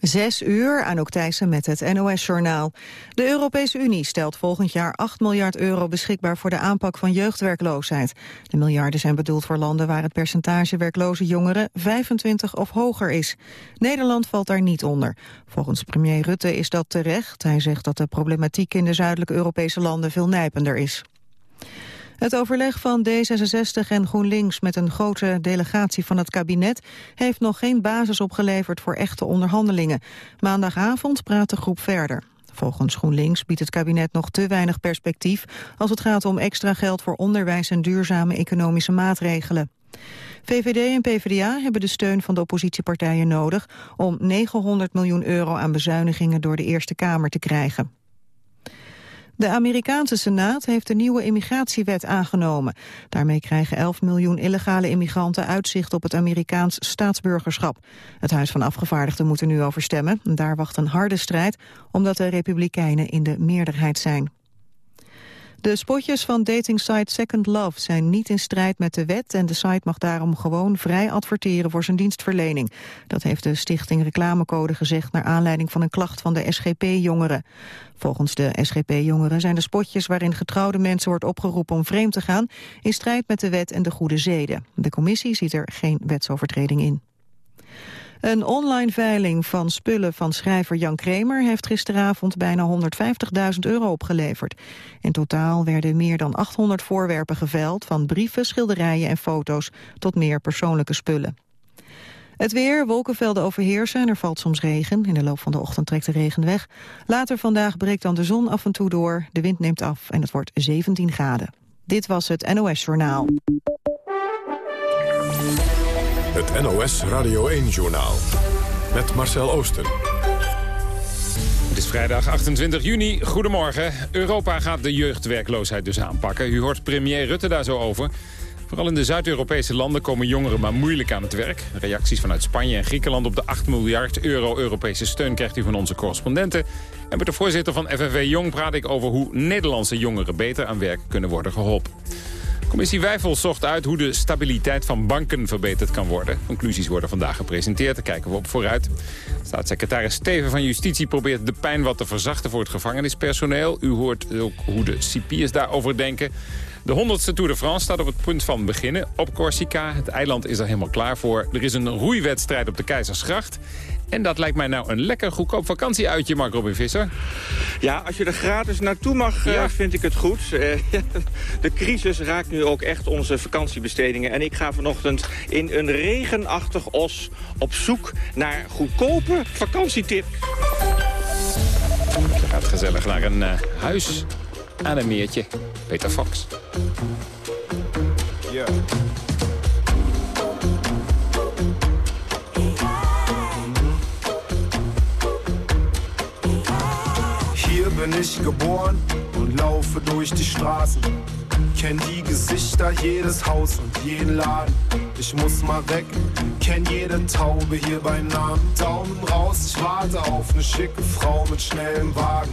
Zes uur, aan Thijssen met het NOS-journaal. De Europese Unie stelt volgend jaar 8 miljard euro beschikbaar voor de aanpak van jeugdwerkloosheid. De miljarden zijn bedoeld voor landen waar het percentage werkloze jongeren 25 of hoger is. Nederland valt daar niet onder. Volgens premier Rutte is dat terecht. Hij zegt dat de problematiek in de zuidelijke Europese landen veel nijpender is. Het overleg van D66 en GroenLinks met een grote delegatie van het kabinet heeft nog geen basis opgeleverd voor echte onderhandelingen. Maandagavond praat de groep verder. Volgens GroenLinks biedt het kabinet nog te weinig perspectief als het gaat om extra geld voor onderwijs en duurzame economische maatregelen. VVD en PvdA hebben de steun van de oppositiepartijen nodig om 900 miljoen euro aan bezuinigingen door de Eerste Kamer te krijgen. De Amerikaanse Senaat heeft de nieuwe immigratiewet aangenomen. Daarmee krijgen 11 miljoen illegale immigranten uitzicht op het Amerikaans staatsburgerschap. Het Huis van Afgevaardigden moet er nu over stemmen. Daar wacht een harde strijd, omdat de Republikeinen in de meerderheid zijn. De spotjes van datingsite Second Love zijn niet in strijd met de wet... en de site mag daarom gewoon vrij adverteren voor zijn dienstverlening. Dat heeft de stichting Reclamecode gezegd... naar aanleiding van een klacht van de SGP-jongeren. Volgens de SGP-jongeren zijn de spotjes waarin getrouwde mensen wordt opgeroepen om vreemd te gaan... in strijd met de wet en de goede zeden. De commissie ziet er geen wetsovertreding in. Een online veiling van spullen van schrijver Jan Kremer... heeft gisteravond bijna 150.000 euro opgeleverd. In totaal werden meer dan 800 voorwerpen geveild... van brieven, schilderijen en foto's tot meer persoonlijke spullen. Het weer, wolkenvelden overheersen en er valt soms regen. In de loop van de ochtend trekt de regen weg. Later vandaag breekt dan de zon af en toe door. De wind neemt af en het wordt 17 graden. Dit was het NOS Journaal. Het NOS Radio 1-journaal. Met Marcel Oosten. Het is vrijdag 28 juni. Goedemorgen. Europa gaat de jeugdwerkloosheid dus aanpakken. U hoort premier Rutte daar zo over. Vooral in de Zuid-Europese landen komen jongeren maar moeilijk aan het werk. Reacties vanuit Spanje en Griekenland op de 8 miljard euro Europese steun krijgt u van onze correspondenten. En met de voorzitter van FNV Jong praat ik over hoe Nederlandse jongeren beter aan werk kunnen worden geholpen. Commissie Wijfels zocht uit hoe de stabiliteit van banken verbeterd kan worden. Conclusies worden vandaag gepresenteerd, daar kijken we op vooruit. Staatssecretaris Steven van Justitie probeert de pijn wat te verzachten voor het gevangenispersoneel. U hoort ook hoe de cipiers daarover denken. De 100ste Tour de France staat op het punt van beginnen op Corsica. Het eiland is er helemaal klaar voor. Er is een roeiwedstrijd op de Keizersgracht. En dat lijkt mij nou een lekker goedkoop vakantieuitje, Mark Robin Visser. Ja, als je er gratis naartoe mag, eh, vind ik het goed. Eh, de crisis raakt nu ook echt onze vakantiebestedingen. En ik ga vanochtend in een regenachtig os op zoek naar goedkope vakantietip. Je gaat gezellig naar een uh, huis aan een meertje. Peter Fox. Ja. Hier bin ich geboren und laufe durch die Straßen. Kenn die Gesichter, jedes Haus und jeden Laden. Ich muss mal weg, kenn jede Taube hier beim Namen. Daumen raus, ich warte auf ne schicke Frau mit schnellem Wagen.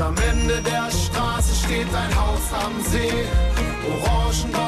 Am Ende der Straße steht ein Haus am See. Orangenbaumblätter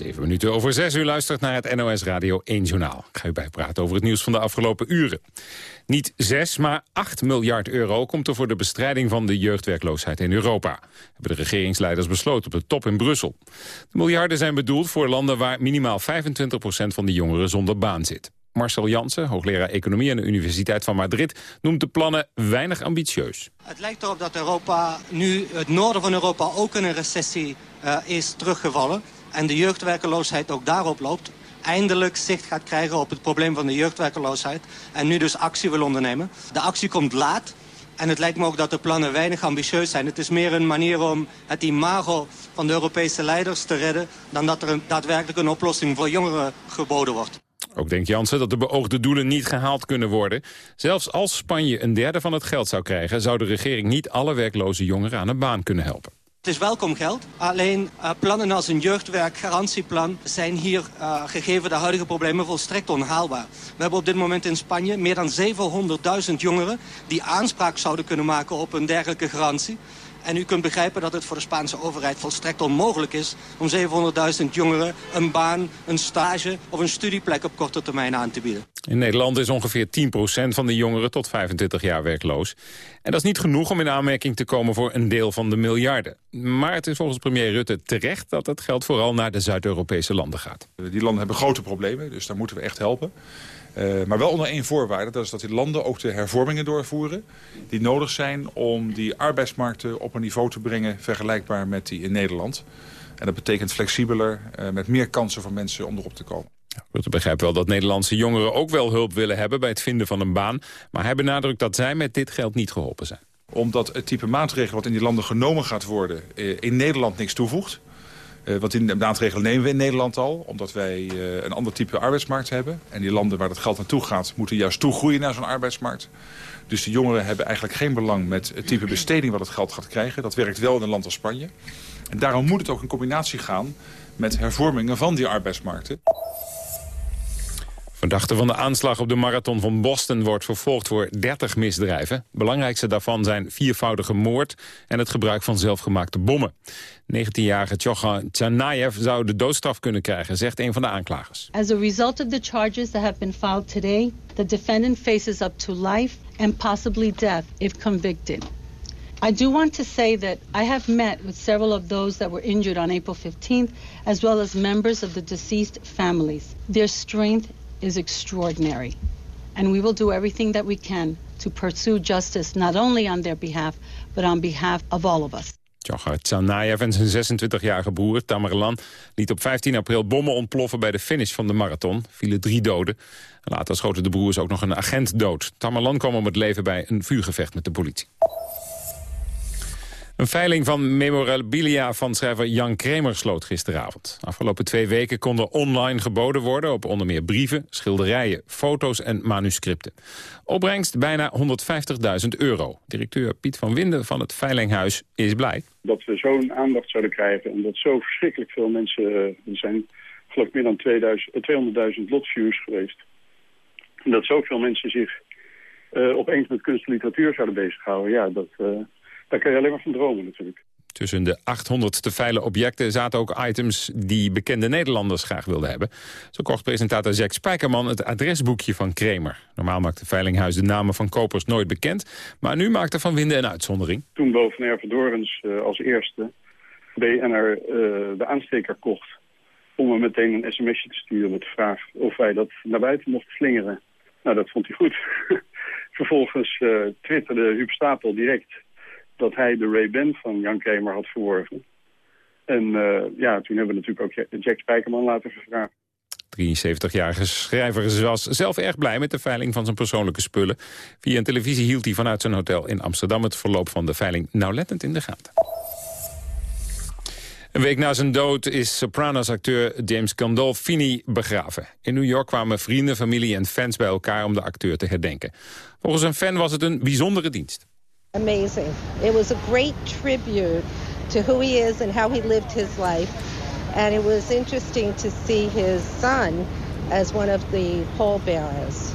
Zeven minuten over zes. U luistert naar het NOS Radio 1 Journaal. Ik ga u bijpraten over het nieuws van de afgelopen uren. Niet 6, maar 8 miljard euro komt er voor de bestrijding van de jeugdwerkloosheid in Europa. Hebben de regeringsleiders besloten op de top in Brussel. De miljarden zijn bedoeld voor landen waar minimaal 25% van de jongeren zonder baan zit. Marcel Jansen, hoogleraar Economie aan de Universiteit van Madrid... noemt de plannen weinig ambitieus. Het lijkt erop dat Europa nu, het noorden van Europa ook in een recessie uh, is teruggevallen. En de jeugdwerkeloosheid ook daarop loopt. Eindelijk zicht gaat krijgen op het probleem van de jeugdwerkeloosheid. En nu dus actie wil ondernemen. De actie komt laat. En het lijkt me ook dat de plannen weinig ambitieus zijn. Het is meer een manier om het imago van de Europese leiders te redden... dan dat er een, daadwerkelijk een oplossing voor jongeren geboden wordt. Ook denkt Jansen dat de beoogde doelen niet gehaald kunnen worden. Zelfs als Spanje een derde van het geld zou krijgen... zou de regering niet alle werkloze jongeren aan een baan kunnen helpen. Het is welkom geld, alleen uh, plannen als een jeugdwerkgarantieplan zijn hier uh, gegeven de huidige problemen volstrekt onhaalbaar. We hebben op dit moment in Spanje meer dan 700.000 jongeren die aanspraak zouden kunnen maken op een dergelijke garantie. En u kunt begrijpen dat het voor de Spaanse overheid volstrekt onmogelijk is... om 700.000 jongeren een baan, een stage of een studieplek op korte termijn aan te bieden. In Nederland is ongeveer 10% van de jongeren tot 25 jaar werkloos. En dat is niet genoeg om in aanmerking te komen voor een deel van de miljarden. Maar het is volgens premier Rutte terecht dat het geld vooral naar de Zuid-Europese landen gaat. Die landen hebben grote problemen, dus daar moeten we echt helpen. Uh, maar wel onder één voorwaarde, dat is dat die landen ook de hervormingen doorvoeren... die nodig zijn om die arbeidsmarkten op een niveau te brengen... vergelijkbaar met die in Nederland. En dat betekent flexibeler, uh, met meer kansen voor mensen om erop te komen. Rutte begrijpt wel dat Nederlandse jongeren ook wel hulp willen hebben... bij het vinden van een baan. Maar hij benadrukt dat zij met dit geld niet geholpen zijn. Omdat het type maatregel wat in die landen genomen gaat worden... Uh, in Nederland niks toevoegt... Uh, want die maatregelen nemen we in Nederland al, omdat wij uh, een ander type arbeidsmarkt hebben. En die landen waar dat geld naartoe gaat, moeten juist toegroeien naar zo'n arbeidsmarkt. Dus de jongeren hebben eigenlijk geen belang met het type besteding wat het geld gaat krijgen. Dat werkt wel in een land als Spanje. En daarom moet het ook in combinatie gaan met hervormingen van die arbeidsmarkten. Verdachte van de aanslag op de marathon van Boston wordt vervolgd voor 30 misdrijven. Belangrijkste daarvan zijn viervoudige moord en het gebruik van zelfgemaakte bommen. 19-jarige Tjocha Tsarnaev zou de doodstraf kunnen krijgen, zegt een van de aanklagers. As a result of the charges that have been filed today, the defendant faces up to life and possibly death if convicted. I do want to say that I have met with several of those that were injured on April 15th, as well as members of the deceased families. Their strength is extraordinary. And we will do everything that we can to pursue justice not only on their behalf, but on behalf of all of us. Djokhar Tsarnaev en zijn 26-jarige broer Tamerlan liet op 15 april bommen ontploffen bij de finish van de marathon. Vielen drie doden. Later schoten de broers ook nog een agent dood. Tamerlan kwam om het leven bij een vuurgevecht met de politie. Een veiling van memorabilia van schrijver Jan Kremer sloot gisteravond. Afgelopen twee weken konden online geboden worden... op onder meer brieven, schilderijen, foto's en manuscripten. Opbrengst bijna 150.000 euro. Directeur Piet van Winden van het Veilinghuis is blij. Dat we zo'n aandacht zouden krijgen en dat zo verschrikkelijk veel mensen... Uh, er zijn geloof meer dan 200.000 lotviews geweest. En dat zoveel mensen zich uh, opeens met kunst en literatuur zouden bezighouden. Ja, dat, daar kan je alleen maar van dromen natuurlijk. Tussen de 800 te veilen objecten zaten ook items die bekende Nederlanders graag wilden hebben. Zo kocht presentator Jack Spijkerman het adresboekje van Kremer. Normaal maakt de Veilinghuis de namen van kopers nooit bekend, maar nu maakte Van Winden een uitzondering. Toen boven Ervedorens uh, als eerste BNR uh, de aansteker kocht om hem meteen een sms'je te sturen met de vraag of wij dat naar buiten mochten slingeren. Nou, dat vond hij goed. Vervolgens uh, twitterde Huub Stapel direct dat hij de Ray-Ban van Jan Kramer had verworven. En uh, ja, toen hebben we natuurlijk ook Jack Spijkerman laten vragen. 73-jarige schrijver was zelf erg blij met de veiling van zijn persoonlijke spullen. Via een televisie hield hij vanuit zijn hotel in Amsterdam het verloop van de veiling nauwlettend in de gaten. Een week na zijn dood is Sopranos-acteur James Gandolfini begraven. In New York kwamen vrienden, familie en fans bij elkaar om de acteur te herdenken. Volgens een fan was het een bijzondere dienst. Amazing. It was a great tribute to who he is and how he lived his life. And it was interesting to see his son as one of the pallbearers.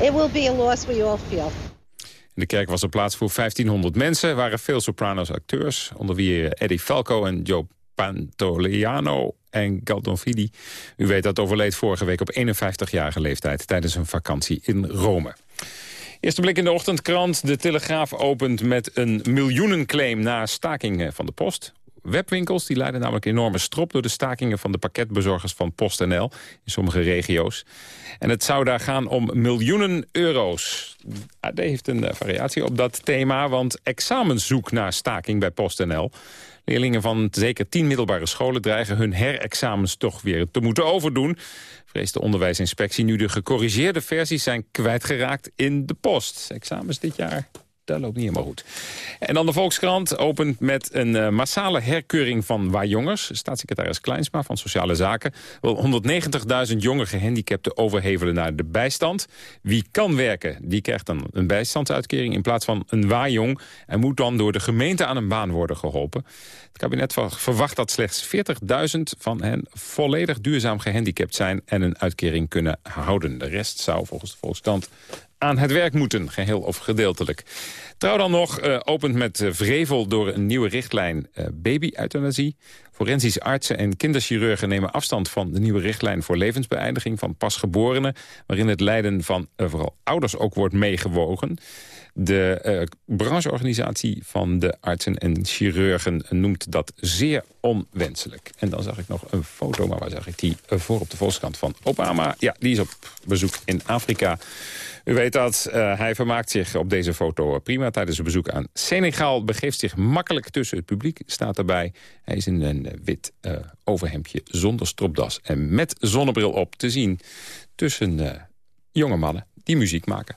It will be a loss we all feel. In de kerk was er plaats voor 1500 mensen. Er waren veel Sopranos acteurs, onder wie Eddie Falco en Joe Pantoliano en Galdonfini. U weet dat overleed vorige week op 51-jarige leeftijd... tijdens een vakantie in Rome. Eerste blik in de ochtendkrant. De Telegraaf opent met een miljoenenclaim na stakingen van de post. Webwinkels die leiden namelijk enorme strop... door de stakingen van de pakketbezorgers van PostNL in sommige regio's. En het zou daar gaan om miljoenen euro's. AD heeft een variatie op dat thema, want examenszoek naar staking bij PostNL... Leerlingen van zeker tien middelbare scholen dreigen hun herexamens toch weer te moeten overdoen. Vreest de onderwijsinspectie nu de gecorrigeerde versies zijn kwijtgeraakt in de post. Examens dit jaar dat loopt niet helemaal goed. En dan de Volkskrant opent met een uh, massale herkeuring van waarjongers. Staatssecretaris Kleinsma van Sociale Zaken wil 190.000 jonge gehandicapten overhevelen naar de bijstand. Wie kan werken, die krijgt dan een bijstandsuitkering in plaats van een waarjong... en moet dan door de gemeente aan een baan worden geholpen. Het kabinet verwacht dat slechts 40.000 van hen volledig duurzaam gehandicapt zijn... en een uitkering kunnen houden. De rest zou volgens de Volkskrant aan het werk moeten, geheel of gedeeltelijk. Trouw dan nog uh, opent met vrevel door een nieuwe richtlijn uh, baby-euthanasie. Forensische artsen en kinderchirurgen nemen afstand van de nieuwe richtlijn voor levensbeëindiging van pasgeborenen, waarin het lijden van vooral ouders ook wordt meegewogen. De uh, brancheorganisatie van de artsen en chirurgen noemt dat zeer onwenselijk. En dan zag ik nog een foto, maar waar zag ik die voor op de volkskant van Obama? Ja, die is op bezoek in Afrika. U weet dat, uh, hij vermaakt zich op deze foto prima tijdens een bezoek aan Senegal. Begeeft zich makkelijk tussen het publiek, staat erbij. Hij is in een wit overhemdje zonder stropdas en met zonnebril op te zien... tussen jonge mannen die muziek maken.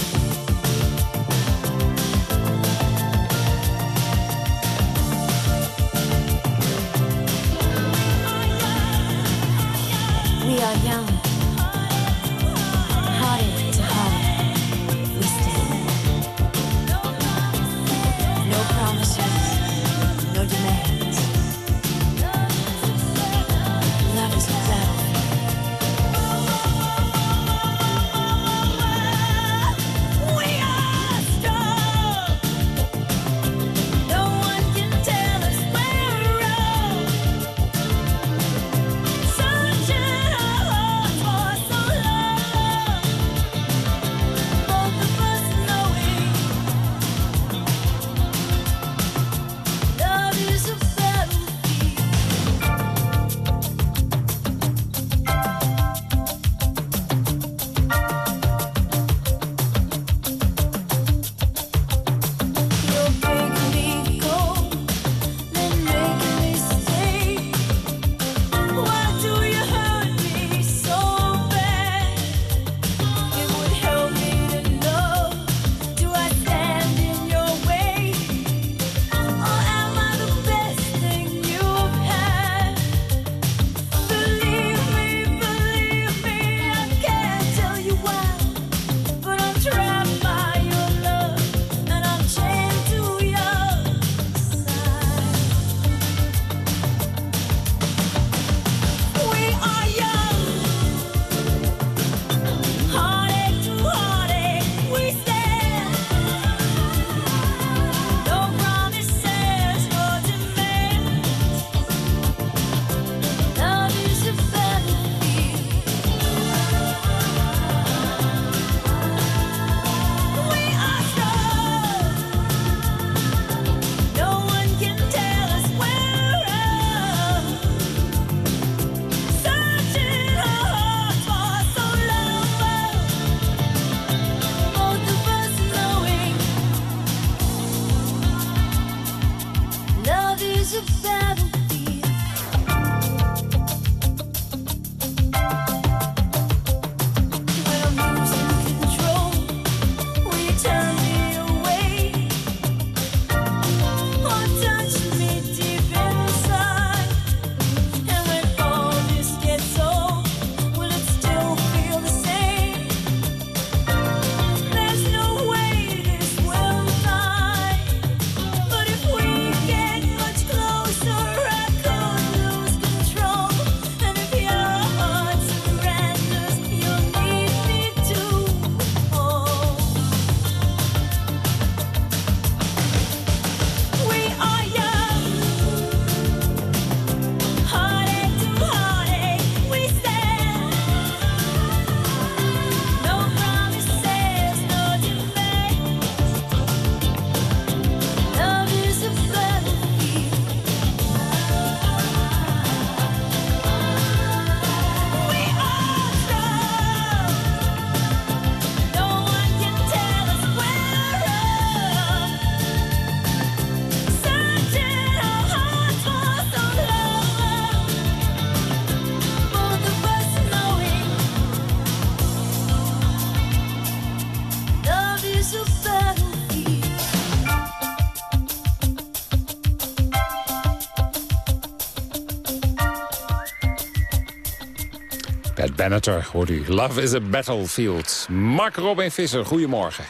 Banneter, hoort u. Love is a battlefield. Mark Robin Visser, goedemorgen.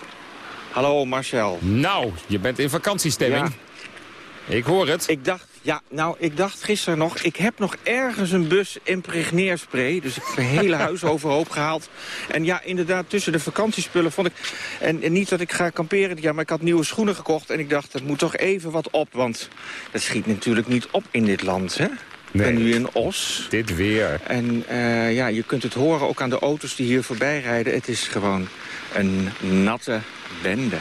Hallo Marcel. Nou, je bent in vakantiestemming. Ik hoor het. Ik dacht, ja, nou, ik dacht gisteren nog... ik heb nog ergens een bus impregneerspray. Dus ik heb mijn hele huis overhoop gehaald. En ja, inderdaad, tussen de vakantiespullen vond ik... En, en niet dat ik ga kamperen, ja, maar ik had nieuwe schoenen gekocht... en ik dacht, het moet toch even wat op, want dat schiet natuurlijk niet op in dit land, hè? Ik ben nu in Os. Dit weer. En eh, ja, je kunt het horen ook aan de auto's die hier voorbij rijden. Het is gewoon een natte bende.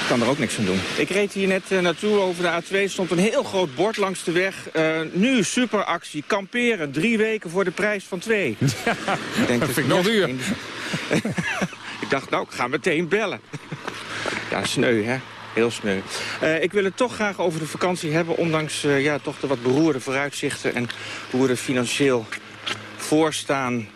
Ik kan er ook niks aan doen. Ik reed hier net eh, naartoe over de A2. stond een heel groot bord langs de weg. Eh, nu superactie, kamperen. Drie weken voor de prijs van twee. Ja, ik denk, dat vind ik nog duur. ik dacht, nou, ik ga meteen bellen. ja, sneu, hè? Heel sneu. Uh, ik wil het toch graag over de vakantie hebben... ondanks uh, ja, toch de wat beroerde vooruitzichten... en hoe we er financieel voor staan.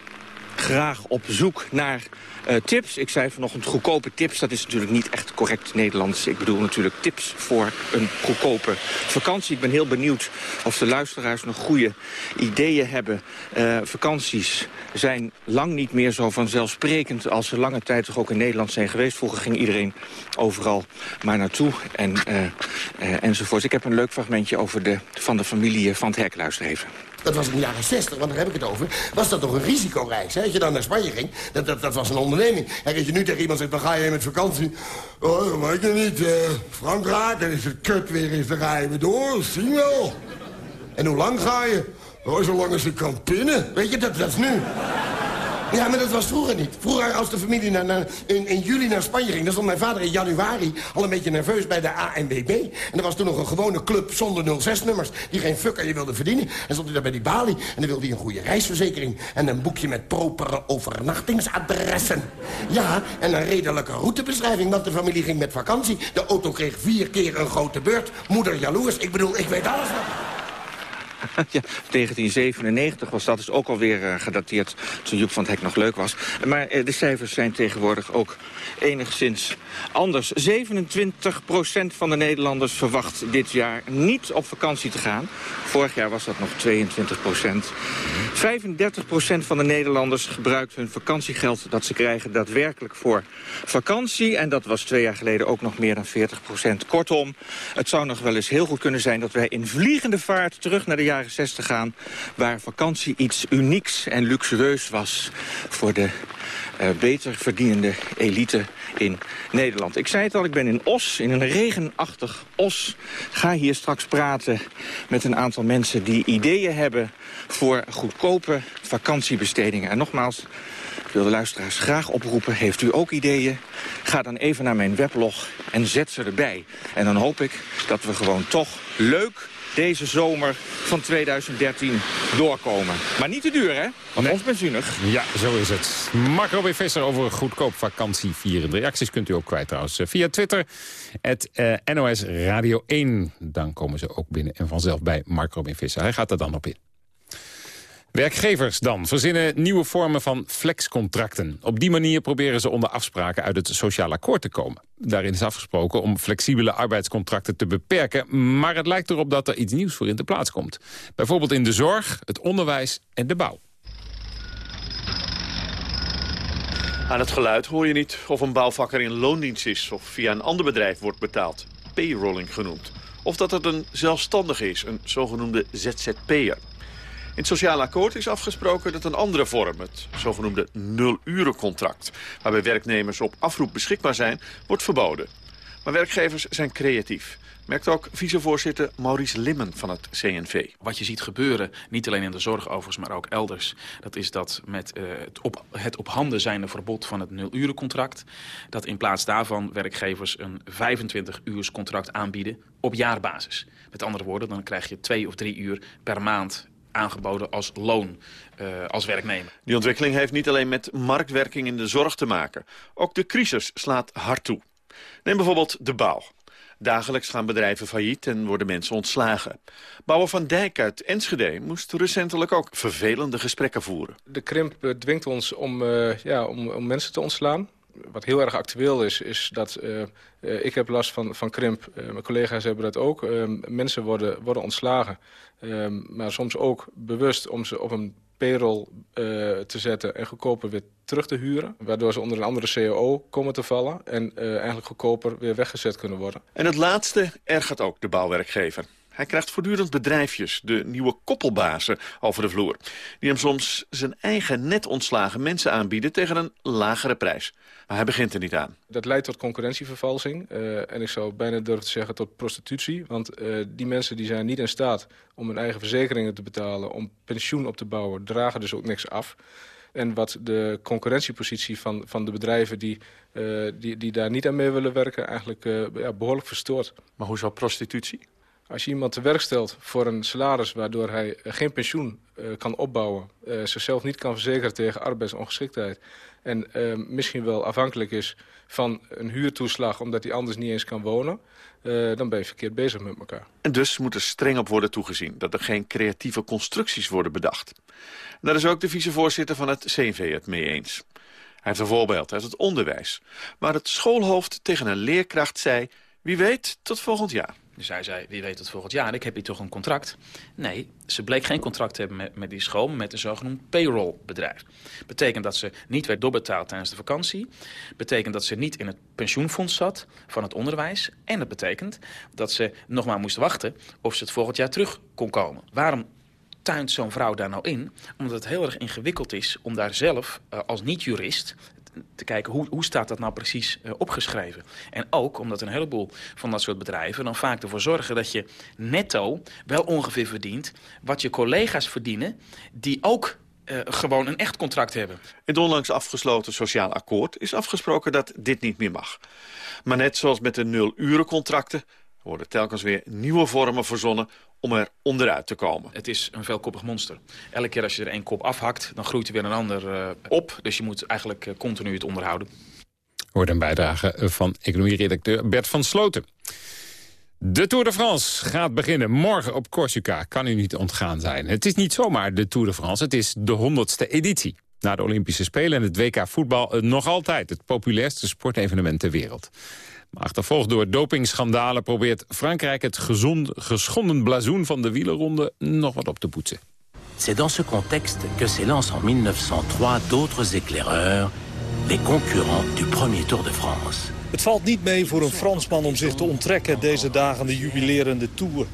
Graag op zoek naar uh, tips. Ik zei vanochtend goedkope tips. Dat is natuurlijk niet echt correct Nederlands. Ik bedoel natuurlijk tips voor een goedkope vakantie. Ik ben heel benieuwd of de luisteraars nog goede ideeën hebben. Uh, vakanties zijn lang niet meer zo vanzelfsprekend... als ze lange tijd toch ook in Nederland zijn geweest. Vroeger ging iedereen overal maar naartoe en, uh, enzovoort. Ik heb een leuk fragmentje over de, van de familie Van het Hek. Luister even dat was in de jaren 60, want daar heb ik het over... was dat toch een risicoreis, hè? Als je dan naar Spanje ging, dat, dat, dat was een onderneming. En als je nu tegen iemand zegt, dan ga je met vakantie... Oh, dat weet je niet. Frankrijk, dan is het kut weer eens, dan ga je weer door. Zie je wel. En hoe lang ga je? Oh, zolang als ik kan pinnen. Weet je, dat, dat is nu. Ja, maar dat was vroeger niet. Vroeger, als de familie naar, in juli naar Spanje ging... dan stond mijn vader in januari al een beetje nerveus bij de ANWB. En er was toen nog een gewone club zonder 06-nummers... die geen fuck aan je wilde verdienen. En stond hij daar bij die balie en dan wilde hij een goede reisverzekering... en een boekje met propere overnachtingsadressen. Ja, en een redelijke routebeschrijving, want de familie ging met vakantie. De auto kreeg vier keer een grote beurt. Moeder jaloers, ik bedoel, ik weet alles nog. ja, 1997 was dat, is ook alweer uh, gedateerd toen Joep van het Hek nog leuk was. Maar uh, de cijfers zijn tegenwoordig ook enigszins anders. 27% van de Nederlanders verwacht dit jaar niet op vakantie te gaan. Vorig jaar was dat nog 22% 35% van de Nederlanders gebruikt hun vakantiegeld dat ze krijgen daadwerkelijk voor vakantie. En dat was twee jaar geleden ook nog meer dan 40% Kortom, het zou nog wel eens heel goed kunnen zijn dat wij in vliegende vaart terug naar de jaren 60 gaan... waar vakantie iets unieks en luxueus was voor de beter verdienende elite in Nederland. Ik zei het al, ik ben in Os, in een regenachtig Os. Ga hier straks praten met een aantal mensen die ideeën hebben... voor goedkope vakantiebestedingen. En nogmaals, ik wil de luisteraars graag oproepen. Heeft u ook ideeën? Ga dan even naar mijn weblog en zet ze erbij. En dan hoop ik dat we gewoon toch leuk deze zomer van 2013 doorkomen. Maar niet te duur, hè? Want ons benzunig. Ja, zo is het. Mark Robin Visser over goedkoop vakantie vieren. De reacties kunt u ook kwijt trouwens eh, via Twitter. Het uh, NOS Radio 1. Dan komen ze ook binnen en vanzelf bij Mark Robin Visser. Hij gaat er dan op in. Werkgevers dan verzinnen nieuwe vormen van flexcontracten. Op die manier proberen ze onder afspraken uit het sociaal akkoord te komen. Daarin is afgesproken om flexibele arbeidscontracten te beperken... maar het lijkt erop dat er iets nieuws voor in de plaats komt. Bijvoorbeeld in de zorg, het onderwijs en de bouw. Aan het geluid hoor je niet of een bouwvakker in loondienst is... of via een ander bedrijf wordt betaald, payrolling genoemd. Of dat het een zelfstandige is, een zogenoemde ZZP'er. In het sociale akkoord is afgesproken dat een andere vorm, het zogenoemde nul-urencontract, waarbij werknemers op afroep beschikbaar zijn, wordt verboden. Maar werkgevers zijn creatief. Merkt ook vicevoorzitter Maurice Limmen van het CNV. Wat je ziet gebeuren, niet alleen in de zorg overigens, maar ook elders... dat is dat met uh, het, op, het op handen zijnde verbod van het nul-urencontract... dat in plaats daarvan werkgevers een 25-uurscontract aanbieden op jaarbasis. Met andere woorden, dan krijg je twee of drie uur per maand aangeboden als loon uh, als werknemer. Die ontwikkeling heeft niet alleen met marktwerking in de zorg te maken. Ook de crisis slaat hard toe. Neem bijvoorbeeld de bouw. Dagelijks gaan bedrijven failliet en worden mensen ontslagen. Bouwer van Dijk uit Enschede moest recentelijk ook vervelende gesprekken voeren. De krimp dwingt ons om, uh, ja, om, om mensen te ontslaan. Wat heel erg actueel is, is dat ik heb last van, van krimp. mijn collega's hebben dat ook. mensen worden, worden ontslagen. maar soms ook bewust om ze op een payroll te zetten en goedkoper weer terug te huren. Waardoor ze onder een andere CAO komen te vallen en eigenlijk goedkoper weer weggezet kunnen worden. En het laatste ergert ook de bouwwerkgever. Hij krijgt voortdurend bedrijfjes, de nieuwe koppelbazen, over de vloer. Die hem soms zijn eigen net ontslagen mensen aanbieden tegen een lagere prijs. Maar hij begint er niet aan. Dat leidt tot concurrentievervalsing. Uh, en ik zou bijna durven te zeggen tot prostitutie. Want uh, die mensen die zijn niet in staat om hun eigen verzekeringen te betalen... om pensioen op te bouwen, dragen dus ook niks af. En wat de concurrentiepositie van, van de bedrijven die, uh, die, die daar niet aan mee willen werken... eigenlijk ja, behoorlijk verstoort. Maar hoezo prostitutie? Als je iemand te werk stelt voor een salaris waardoor hij eh, geen pensioen uh, kan opbouwen... Uh, zichzelf niet kan verzekeren tegen arbeidsongeschiktheid... en misschien wel afhankelijk is van een huurtoeslag omdat hij anders niet eens kan wonen... dan ben je verkeerd bezig met elkaar. En dus moet er streng op worden toegezien dat er geen creatieve constructies worden bedacht. Daar is ook de vicevoorzitter van het CNV het mee eens. Hij heeft een voorbeeld uit het onderwijs. Waar het schoolhoofd tegen een leerkracht zei... wie weet tot volgend jaar. Dus hij zei, wie weet het volgend jaar, ik heb hier toch een contract. Nee, ze bleek geen contract te hebben met, die school, maar met een zogenoemd payrollbedrijf. Betekent dat ze niet werd doorbetaald tijdens de vakantie. Betekent dat ze niet in het pensioenfonds zat van het onderwijs. En dat betekent dat ze nog maar moest wachten of ze het volgend jaar terug kon komen. Waarom tuint zo'n vrouw daar nou in? Omdat het heel erg ingewikkeld is om daar zelf uh, als niet-jurist te kijken hoe, hoe staat dat nou precies uh, opgeschreven. En ook omdat een heleboel van dat soort bedrijven dan vaak ervoor zorgen dat je netto wel ongeveer verdient wat je collega's verdienen die ook uh, gewoon een echt contract hebben. In het onlangs afgesloten sociaal akkoord is afgesproken dat dit niet meer mag. Maar net zoals met de nul-urencontracten worden telkens weer nieuwe vormen verzonnen om er onderuit te komen. Het is een veelkoppig monster. Elke keer als je er één kop afhakt, dan groeit er weer een ander uh, op. Dus je moet eigenlijk uh, continu het onderhouden. Hoort een bijdrage van economie-redacteur Bert van Sloten. De Tour de France gaat beginnen morgen op Corsica. Kan u niet ontgaan zijn. Het is niet zomaar de Tour de France, het is de honderdste editie. Na de Olympische Spelen en het WK voetbal nog altijd het populairste sportevenement ter wereld. Achtervolgd door dopingschandalen probeert Frankrijk het gezond, geschonden blazoen van de wielerronde nog wat op te poetsen. C'est dans ce contexte que s'élancent en 1903 d'autres éclaireurs, les concurrents du premier Tour de France. Het valt niet mee voor een Fransman om zich te onttrekken deze dagen de jubilerende Tour.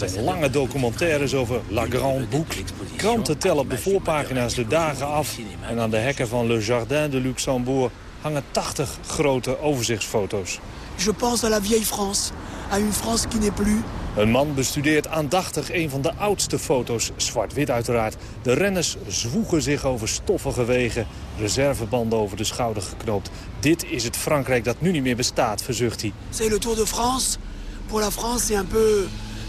Er zijn lange documentaires over La Grande Boucle. Kranten tellen op de voorpagina's de dagen af. En aan de hekken van Le Jardin de Luxembourg hangen 80 grote overzichtsfoto's. Je pense à la vieille France, à une France qui n'est plus. Een man bestudeert aandachtig een van de oudste foto's, zwart-wit uiteraard. De renners zwoegen zich over stoffige wegen, reservebanden over de schouder geknoopt. Dit is het Frankrijk dat nu niet meer bestaat, verzucht hij. C'est le Tour de France. Pour la France, c'est un peu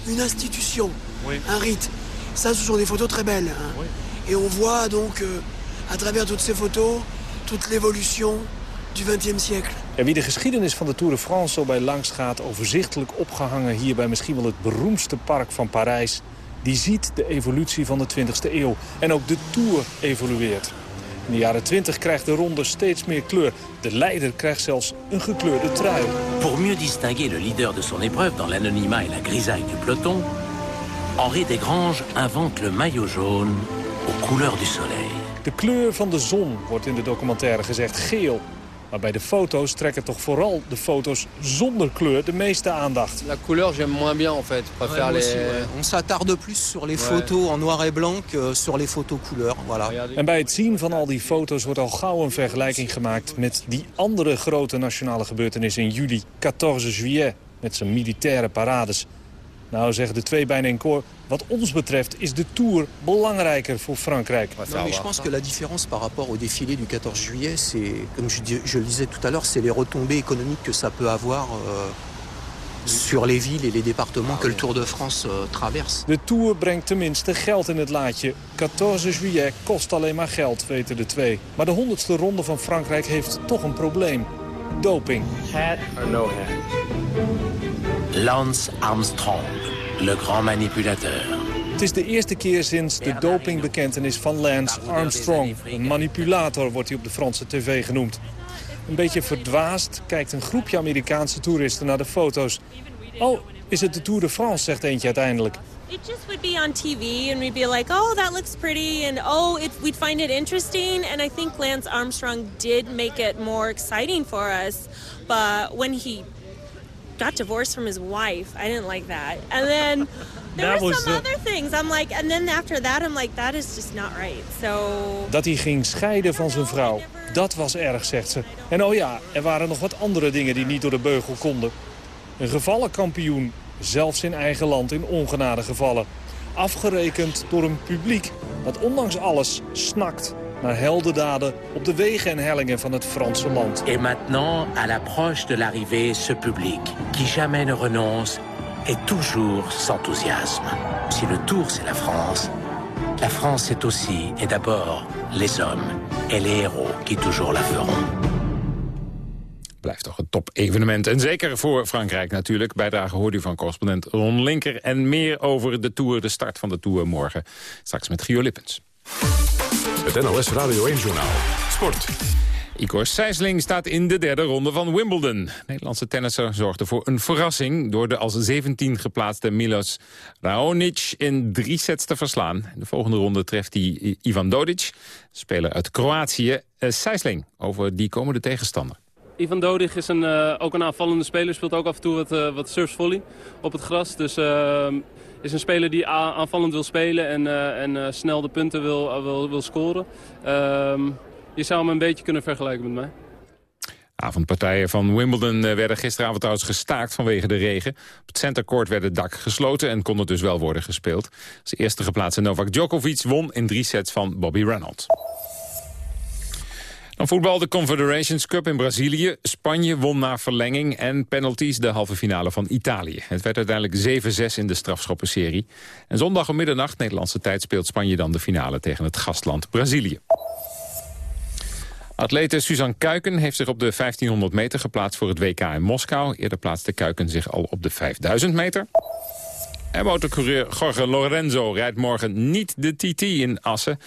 une institution, oui. un rite. Ça, ce sont des photos très belles. Hein. Oui. Et on voit donc, euh, à travers toutes ces photos, toute l'évolution du XXe siècle. En wie de geschiedenis van de Tour de France zo bij langs gaat... overzichtelijk opgehangen hier bij misschien wel het beroemdste park van Parijs... die ziet de evolutie van de 20e eeuw. En ook de Tour evolueert. In de jaren 20 krijgt de ronde steeds meer kleur. De leider krijgt zelfs een gekleurde trui. Pour mieux distinguer le leader de son épreuve dans l'anonymat et la grisaille du peloton... Henri Desgranges invente le maillot jaune aux couleurs du soleil. De kleur van de zon wordt in de documentaire gezegd geel. Maar bij de foto's trekken toch vooral de foto's zonder kleur de meeste aandacht. La couleur j'aime moins bien en fait. Ouais, les... aussi, ouais. On s'attarde plus sur les photos en noir et blanc que sur les photos couleur. Voilà. En bij het zien van al die foto's wordt al gauw een vergelijking gemaakt met die andere grote nationale gebeurtenis in juli, 14 juillet, met zijn militaire parades. Nou, zeggen de twee bijna in koor. Wat ons betreft is de Tour belangrijker voor Frankrijk. Non, mais je pense que la différence par rapport au défilé du 14 juillet, c'est, comme je, je le disais tout à l'heure, c'est les retombées économiques que ça peut avoir euh, sur les villes et les départements que le Tour de France euh, traverse. De Tour brengt tenminste geld in het laadje. 14 juillet kost alleen maar geld, weten de twee. Maar de honderdste ronde van Frankrijk heeft toch een probleem. Doping. Hat or no hat? Lance Armstrong, le grand manipulateur. Het is de eerste keer sinds de dopingbekentenis van Lance Armstrong. Een manipulator wordt hij op de Franse tv genoemd. Een beetje verdwaasd kijkt een groepje Amerikaanse toeristen naar de foto's. Oh, is het de Tour de France, zegt eentje uiteindelijk. It just would be on TV and we'd be like, oh, that looks pretty. And oh, it, we'd find it interesting. And I think Lance Armstrong did make it more exciting for us. But when he got divorced from his wife, I didn't like that. And then there were some the- other things. I'm like, and then after that, I'm like, that is just not right. So Dat hij ging scheiden van zijn vrouw. Dat was erg, zegt ze. En oh ja, er waren nog wat andere dingen die niet door de beugel konden. Een gevallen kampioen, zelfs in eigen land in ongenade gevallen. Afgerekend door een publiek dat ondanks alles snakt naar heldendaden op de wegen en hellingen van het Franse land. Et maintenant, à l'approche de l'arrivée, ce public, qui jamais ne renonce, et toujours s'enthousiasme. Si le Tour, c'est la France, la France, c'est aussi et d'abord les hommes et les héros qui toujours la feront. Blijft toch een top-evenement. En zeker voor Frankrijk natuurlijk. Bijdrage hoorde u van correspondent Ron Linker. En meer over de Tour, de start van de Tour morgen. Straks met Gio Lippens. Het NOS Radio 1-journaal. Sport. Igor Sijsling staat in de derde ronde van Wimbledon. Nederlandse tennisser zorgde voor een verrassing... door de als 17 geplaatste Milos Raonic in drie sets te verslaan. In de volgende ronde treft hij Ivan Dodic, speler uit Kroatië. Uh, Sijsling over die komende tegenstander. Ivan Dodig is een, uh, ook een aanvallende speler. Speelt ook af en toe wat, uh, wat op het gras. Dus uh, is een speler die aanvallend wil spelen en, en snel de punten wil, wil, wil scoren. Ehm, je zou hem een beetje kunnen vergelijken met mij. Avondpartijen van Wimbledon werden gisteravond trouwens gestaakt vanwege de regen. Op het centercourt werd het dak gesloten en kon het dus wel worden gespeeld. Als eerste geplaatste Novak Djokovic won in drie sets van Bobby Reynolds. Dan voetbal de Confederations Cup in Brazilië. Spanje won na verlenging en penalties de halve finale van Italië. Het werd uiteindelijk 7-6 in de strafschoppenserie. En zondag om middernacht, Nederlandse tijd, speelt Spanje dan de finale tegen het gastland Brazilië. Atlete Suzanne Kuiken heeft zich op de 1500 meter geplaatst voor het WK in Moskou. Eerder plaatste Kuiken zich al op de 5000 meter. En motorcoureur Jorge Lorenzo rijdt morgen niet de TT in Assen.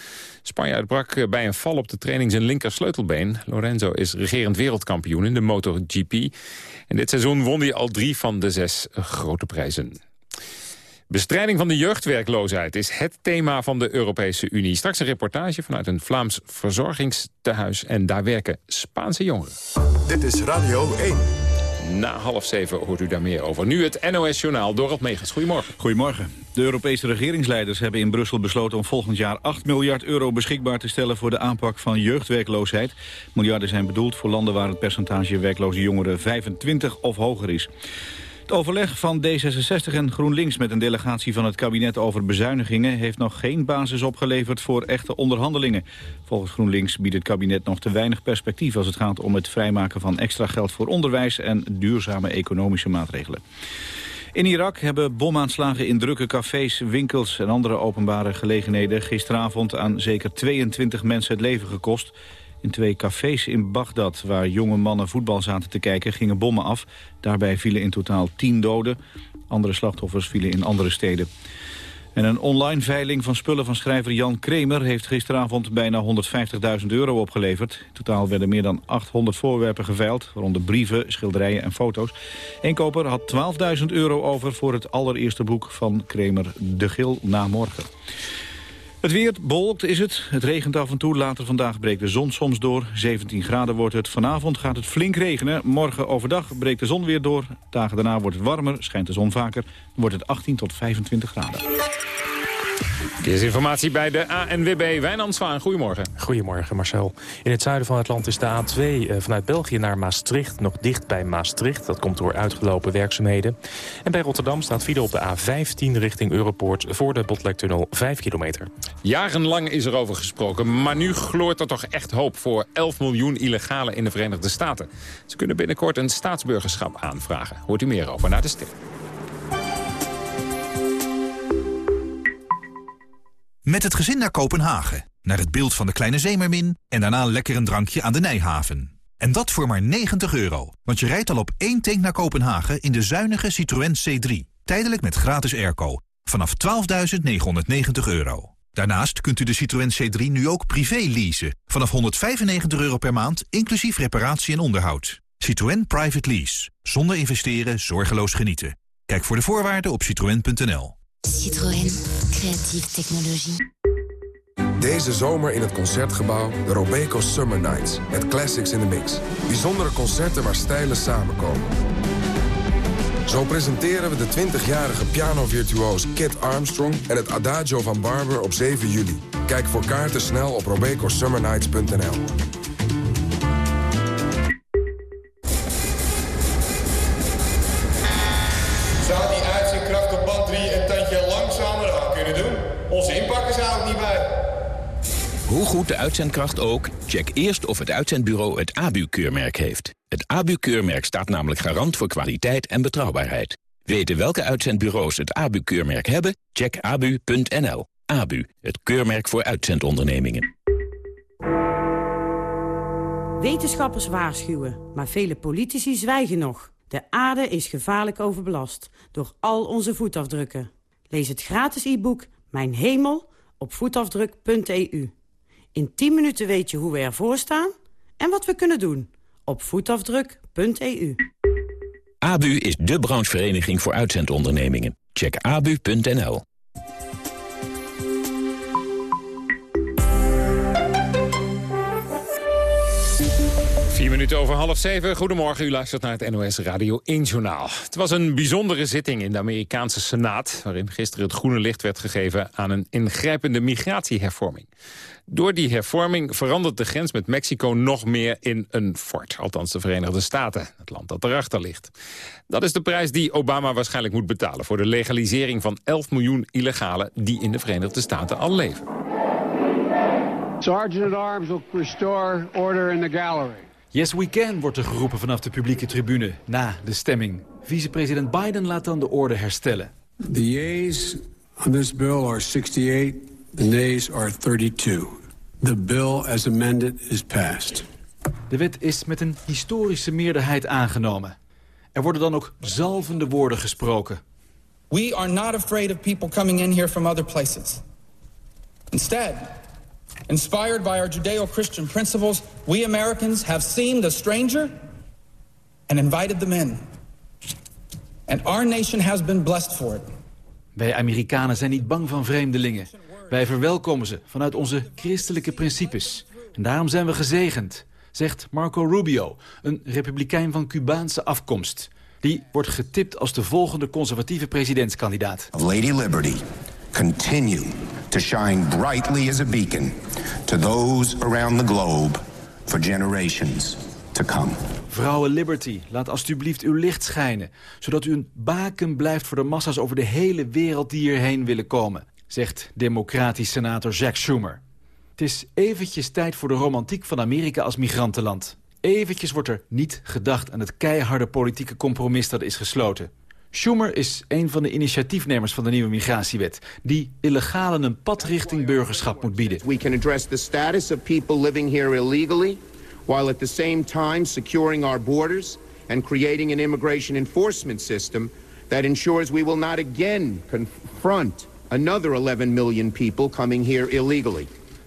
Spanje uitbrak bij een val op de training zijn linker sleutelbeen. Lorenzo is regerend wereldkampioen in de MotoGP. En dit seizoen won hij al drie van de zes grote prijzen. Bestrijding van de jeugdwerkloosheid is het thema van de Europese Unie. Straks een reportage vanuit een Vlaams verzorgingstehuis. En daar werken Spaanse jongeren. Dit is Radio 1. Na half zeven hoort u daar meer over. Nu het NOS-journaal, Dorot Megens. Goedemorgen. Goedemorgen. De Europese regeringsleiders hebben in Brussel besloten om volgend jaar 8 miljard euro beschikbaar te stellen voor de aanpak van jeugdwerkloosheid. Miljarden zijn bedoeld voor landen waar het percentage werkloze jongeren 25 of hoger is. Het overleg van D66 en GroenLinks met een delegatie van het kabinet over bezuinigingen heeft nog geen basis opgeleverd voor echte onderhandelingen. Volgens GroenLinks biedt het kabinet nog te weinig perspectief als het gaat om het vrijmaken van extra geld voor onderwijs en duurzame economische maatregelen. In Irak hebben bomaanslagen in drukke cafés, winkels en andere openbare gelegenheden gisteravond aan zeker 22 mensen het leven gekost. In twee cafés in Bagdad, waar jonge mannen voetbal zaten te kijken, gingen bommen af. Daarbij vielen in totaal tien doden. Andere slachtoffers vielen in andere steden. En een online veiling van spullen van schrijver Jan Kremer... heeft gisteravond bijna 150.000 euro opgeleverd. In totaal werden meer dan 800 voorwerpen geveild... waaronder brieven, schilderijen en foto's. Eén koper had 12.000 euro over voor het allereerste boek van Kremer... De Gil na morgen. Het weer bewolkt is het. Het regent af en toe. Later vandaag breekt de zon soms door. 17 graden wordt het. Vanavond gaat het flink regenen. Morgen overdag breekt de zon weer door. Dagen daarna wordt het warmer. Schijnt de zon vaker. Dan wordt het 18 tot 25 graden. Informatie bij de ANWB. Wijnand Zwaan, goedemorgen. Goedemorgen Marcel. In het zuiden van het land is de A2 eh, vanuit België naar Maastricht nog dicht bij Maastricht. Dat komt door uitgelopen werkzaamheden. En bij Rotterdam staat file op de A15 richting Europoort voor de Botlektunnel 5 kilometer. Jarenlang is er over gesproken, maar nu gloort er toch echt hoop voor 11 miljoen illegalen in de Verenigde Staten. Ze kunnen binnenkort een staatsburgerschap aanvragen. Hoort u meer over naar de ster. Met het gezin naar Kopenhagen, naar het beeld van de kleine zeemermin... en daarna lekker een drankje aan de Nijhaven. En dat voor maar 90 euro, want je rijdt al op één tank naar Kopenhagen... in de zuinige Citroën C3, tijdelijk met gratis airco. Vanaf 12.990 euro. Daarnaast kunt u de Citroën C3 nu ook privé leasen. Vanaf 195 euro per maand, inclusief reparatie en onderhoud. Citroën Private Lease. Zonder investeren, zorgeloos genieten. Kijk voor de voorwaarden op citroën.nl. Citroën. Creatieve technologie. Deze zomer in het Concertgebouw de Robeco Summer Nights. Met classics in the mix. Bijzondere concerten waar stijlen samenkomen. Zo presenteren we de 20-jarige pianovirtuoos Kit Armstrong... en het Adagio van Barber op 7 juli. Kijk voor kaarten snel op robecosummernights.nl. Hoe goed de uitzendkracht ook, check eerst of het uitzendbureau het ABU-keurmerk heeft. Het ABU-keurmerk staat namelijk garant voor kwaliteit en betrouwbaarheid. Weten welke uitzendbureaus het ABU-keurmerk hebben? Check abu.nl. ABU, het keurmerk voor uitzendondernemingen. Wetenschappers waarschuwen, maar vele politici zwijgen nog. De aarde is gevaarlijk overbelast door al onze voetafdrukken. Lees het gratis e-book Mijn Hemel op voetafdruk.eu. In 10 minuten weet je hoe we ervoor staan en wat we kunnen doen op voetafdruk.eu. ABU is de branchevereniging voor uitzendondernemingen. Check abu.nl. minuten over half zeven. Goedemorgen, u luistert naar het NOS Radio 1 Journaal. Het was een bijzondere zitting in de Amerikaanse Senaat... waarin gisteren het groene licht werd gegeven aan een ingrijpende migratiehervorming. Door die hervorming verandert de grens met Mexico nog meer in een fort. Althans de Verenigde Staten, het land dat erachter ligt. Dat is de prijs die Obama waarschijnlijk moet betalen... voor de legalisering van 11 miljoen illegalen die in de Verenigde Staten al leven. Sergeant at Arms will restore order in the gallery. Yes, we can, wordt er geroepen vanaf de publieke tribune na de stemming. Vicepresident Biden laat dan de orde herstellen. The yeas on this bill are 68, the nays are 32. The bill as amended is passed. De wet is met een historische meerderheid aangenomen. Er worden dan ook zalvende woorden gesproken. We are not afraid of people coming in here from other places. Instead, inspired by our Judeo-Christian principles, we Americans have seen the stranger and invited them in. And our nation has been blessed for it. Wij Amerikanen zijn niet bang van vreemdelingen. Wij verwelkomen ze vanuit onze christelijke principes. En daarom zijn we gezegend, zegt Marco Rubio, een republikein van Cubaanse afkomst. Die wordt getipt als de volgende conservatieve presidentskandidaat. Lady Liberty, continue to shine brightly as a beacon to those around the globe for generations to come. Vrouwen Liberty, laat alstublieft uw licht schijnen... zodat u een baken blijft voor de massa's over de hele wereld die hierheen willen komen... zegt democratisch senator Jack Schumer. Het is eventjes tijd voor de romantiek van Amerika als migrantenland. Eventjes wordt er niet gedacht aan het keiharde politieke compromis dat is gesloten. Schumer is een van de initiatiefnemers van de nieuwe migratiewet... die illegalen een pad richting burgerschap moet bieden. We address the status of people living here illegally... while at the same time securing our borders... and creating an immigration enforcement system... that ensures we will not again confront another 11 million people coming here illegally.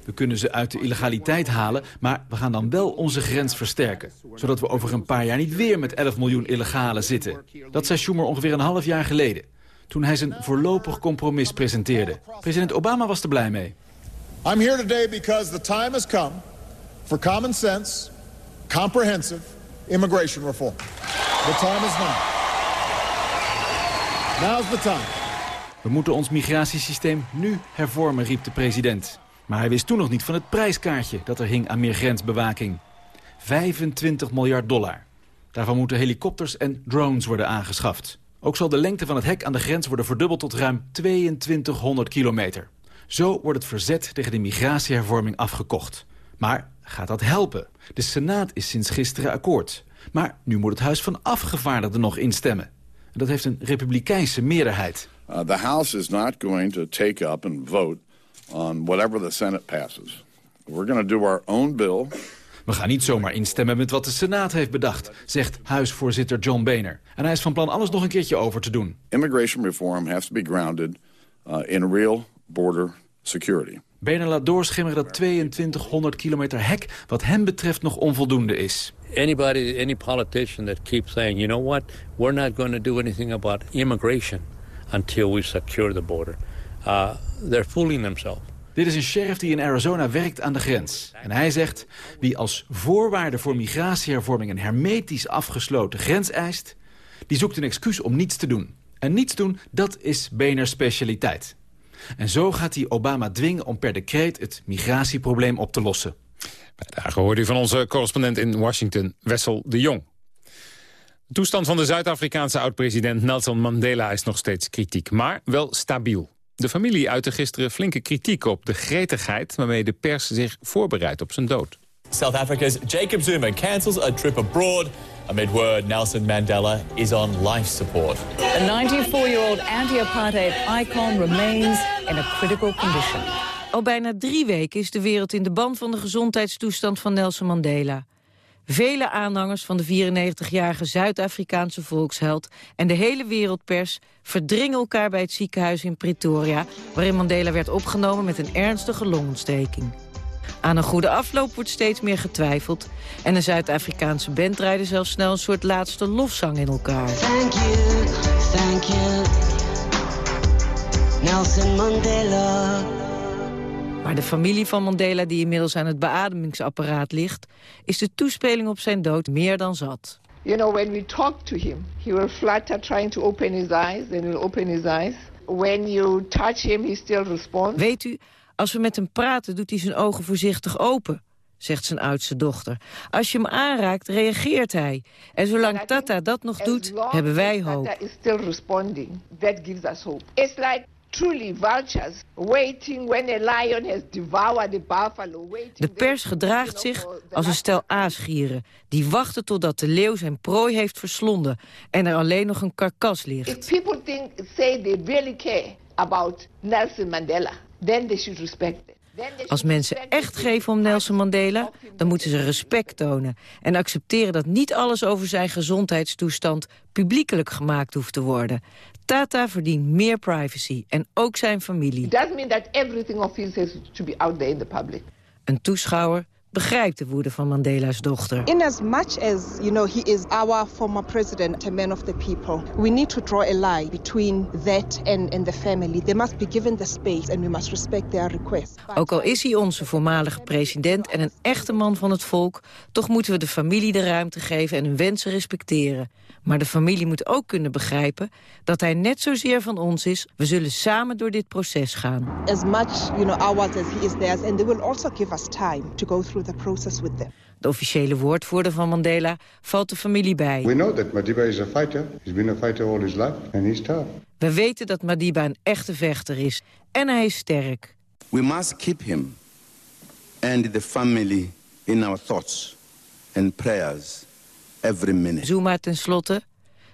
We kunnen ze uit de illegaliteit halen, maar we gaan dan wel onze grens versterken. Zodat we over een paar jaar niet weer met 11 miljoen illegalen zitten. Dat zei Schumer ongeveer een half jaar geleden. Toen hij zijn voorlopig compromis presenteerde. President Obama was er blij mee. I'm here today because the time has come for common sense, comprehensive immigration reform. The time is now. Now's the time. We moeten ons migratiesysteem nu hervormen, riep de president. Maar hij wist toen nog niet van het prijskaartje dat er hing aan meer grensbewaking. 25 miljard dollar. Daarvan moeten helikopters en drones worden aangeschaft. Ook zal de lengte van het hek aan de grens worden verdubbeld tot ruim 2200 kilometer. Zo wordt het verzet tegen de migratiehervorming afgekocht. Maar gaat dat helpen? De Senaat is sinds gisteren akkoord. Maar nu moet het Huis van Afgevaardigden nog instemmen. En dat heeft een republikeinse meerderheid. Uh, the House is not going to take up and vote on whatever the Senate passes. We're going to do our own bill. We gaan niet zomaar instemmen met wat de Senaat heeft bedacht, zegt huisvoorzitter John Boehner. En hij is van plan alles nog een keertje over te doen. Immigration reform has to be grounded uh, in real border security. Benen laat doorschimmeren dat 2200 kilometer hek wat hem betreft nog onvoldoende is. Anybody, any politician that keeps saying, you know what, we're not going to do anything about immigration until we secure the border. Uh, they're fooling themselves. Dit is een sheriff die in Arizona werkt aan de grens. En hij zegt, wie als voorwaarde voor migratiehervorming een hermetisch afgesloten grens eist... die zoekt een excuus om niets te doen. En niets doen, dat is Beners specialiteit. En zo gaat hij Obama dwingen om per decreet het migratieprobleem op te lossen. Bijdrage hoorde u van onze correspondent in Washington, Wessel de Jong. De toestand van de Zuid-Afrikaanse oud-president Nelson Mandela is nog steeds kritiek, maar wel stabiel. De familie uitte gisteren flinke kritiek op de gretigheid... waarmee de pers zich voorbereidt op zijn dood. South Africa's Jacob Zuma cancels a trip abroad... amid word Nelson Mandela is on life support. A 94-year-old anti-apartheid icon remains in a critical condition. Al bijna drie weken is de wereld in de band van de gezondheidstoestand van Nelson Mandela. Vele aanhangers van de 94-jarige Zuid-Afrikaanse volksheld... en de hele wereldpers verdringen elkaar bij het ziekenhuis in Pretoria... waarin Mandela werd opgenomen met een ernstige longontsteking. Aan een goede afloop wordt steeds meer getwijfeld... en de Zuid-Afrikaanse band draaide zelfs snel een soort laatste lofzang in elkaar. Thank you, thank you, Nelson Mandela... Maar de familie van Mandela, die inmiddels aan het beademingsapparaat ligt... is de toespeling op zijn dood meer dan zat. You know, when we talk to him, he will flutter trying to open his eyes, then he'll open his eyes. When you touch him, he still responds. Weet u, als we met hem praten, doet hij zijn ogen voorzichtig open zegt zijn oudste dochter. Als je hem aanraakt, reageert hij. En zolang Tata dat nog doet, hebben wij hoop. Tata is still responding. That gives us hope. It's like truly vultures waiting when a lion has devoured a buffalo. De pers gedraagt zich als een stel aasgieren... die wachten totdat de leeuw zijn prooi heeft verslonden... en er alleen nog een karkas ligt. If people think, say they really care about Nelson Mandela, then they should respect it. Als mensen echt geven om Nelson Mandela, dan moeten ze respect tonen... en accepteren dat niet alles over zijn gezondheidstoestand publiekelijk gemaakt hoeft te worden. Tata verdient meer privacy en ook zijn familie. It mean that everything of his has to be out there in the public. Een toeschouwer begrijpt de woede van Mandela's dochter. In as much as, you know, he is our former president, a man of the people, we need to draw a line between that and, and the family. They must be given the space and we must respect their request. Ook al is hij onze voormalige president en een echte man van het volk, toch moeten we de familie de ruimte geven en hun wensen respecteren. Maar de familie moet ook kunnen begrijpen dat hij net zozeer van ons is. We zullen samen door dit proces gaan. As much, you know, ours as he is theirs and they will also give us time to go through the process with them. De officiële woordvoerder van Mandela valt de familie bij. We know that Madiba is a fighter. He's been a fighter all his life and he's tough. We weten dat Madiba een echte vechter is en hij is sterk. We must keep him and the family in our thoughts and prayers every minute. Zuma tenslotte,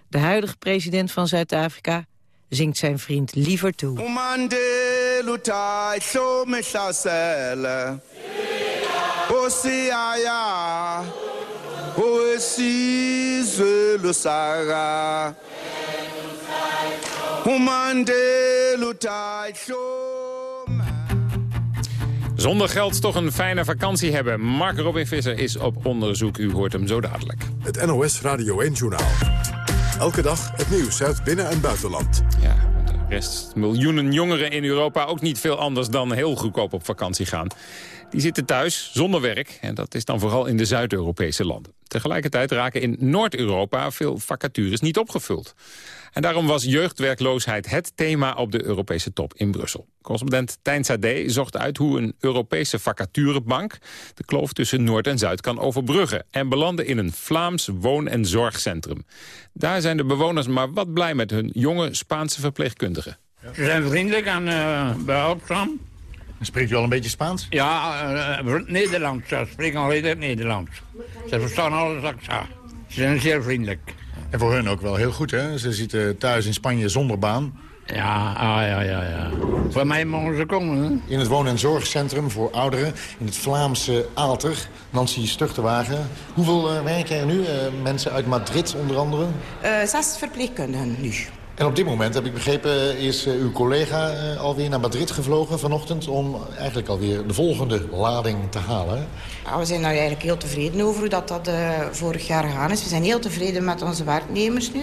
de huidige president van Zuid-Afrika, zingt zijn vriend liever toe. Umandela Zonder geld toch een fijne vakantie hebben. Mark Robin Visser is op onderzoek. U hoort hem zo dadelijk. Het NOS Radio 1-journaal. Elke dag het nieuws uit binnen- en buitenland. Ja, de rest miljoenen jongeren in Europa ook niet veel anders dan heel goedkoop op vakantie gaan. Die zitten thuis zonder werk en dat is dan vooral in de Zuid-Europese landen. Tegelijkertijd raken in Noord-Europa veel vacatures niet opgevuld. En daarom was jeugdwerkloosheid het thema op de Europese top in Brussel. Correspondent Tijn Sade zocht uit hoe een Europese vacaturebank... de kloof tussen Noord en Zuid kan overbruggen... en belandde in een Vlaams woon- en zorgcentrum. Daar zijn de bewoners maar wat blij met hun jonge Spaanse verpleegkundigen. Ze zijn vriendelijk en uh, behulpzaam. Spreekt u al een beetje Spaans? Ja, uh, Nederlands. Ze spreken al redelijk Nederlands. Ze verstaan alles wat ik zeg. Ze zijn zeer vriendelijk. En voor hun ook wel heel goed, hè? Ze zitten thuis in Spanje zonder baan. Ja, ah, ja, ja, ja. Voor mij mogen ze komen, hè? In het woon- en zorgcentrum voor ouderen in het Vlaamse Aalter. Nancy Stuchtenwagen. Hoeveel uh, werken er nu? Uh, mensen uit Madrid onder andere? Uh, zes verpleegkundigen nu. En op dit moment, heb ik begrepen, is uw collega alweer naar Madrid gevlogen vanochtend... om eigenlijk alweer de volgende lading te halen. Ja, we zijn daar eigenlijk heel tevreden over hoe dat, dat vorig jaar gegaan is. We zijn heel tevreden met onze werknemers nu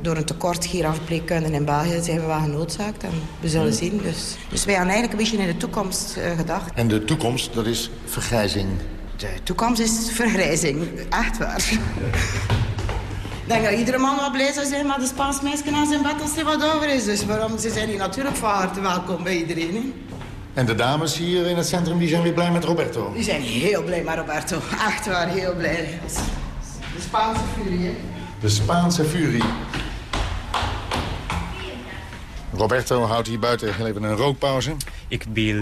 door een tekort girafverpleegkundigen in België zijn we wel genoodzaakt. En we zullen zien. Dus, dus wij hebben eigenlijk een beetje in de toekomst uh, gedacht. En de toekomst, dat is vergrijzing? De toekomst is vergrijzing. Echt waar. denk dat iedere man wel blij zou zijn met de Spaans meisje aan zijn bed als hij wat over is. Dus waarom, ze zijn hier natuurlijk van harte welkom bij iedereen. Hè? En de dames hier in het centrum die zijn weer blij met Roberto? Die zijn heel blij met Roberto. Echt waar, heel blij. De Spaanse furie, hè? De Spaanse furie. Roberto houdt hier buiten heel even een rookpauze. Ik wil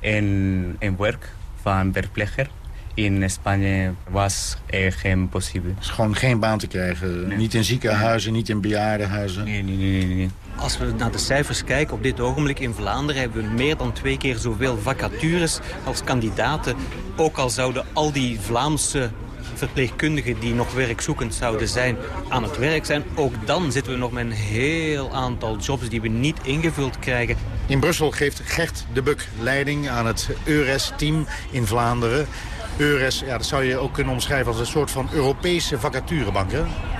een, een werk van verpleger. In Spanje was er geen possible. Het is gewoon geen baan te krijgen. Niet in ziekenhuizen, niet in bejaardenhuizen. Nee, nee, nee, nee, Als we naar de cijfers kijken, op dit ogenblik in Vlaanderen... hebben we meer dan twee keer zoveel vacatures als kandidaten. Ook al zouden al die Vlaamse verpleegkundigen die nog werkzoekend zouden zijn aan het werk zijn. Ook dan zitten we nog met een heel aantal jobs die we niet ingevuld krijgen. In Brussel geeft Gert de Buk leiding aan het EURES-team in Vlaanderen. EURES, ja, dat zou je ook kunnen omschrijven als een soort van Europese vacaturebank.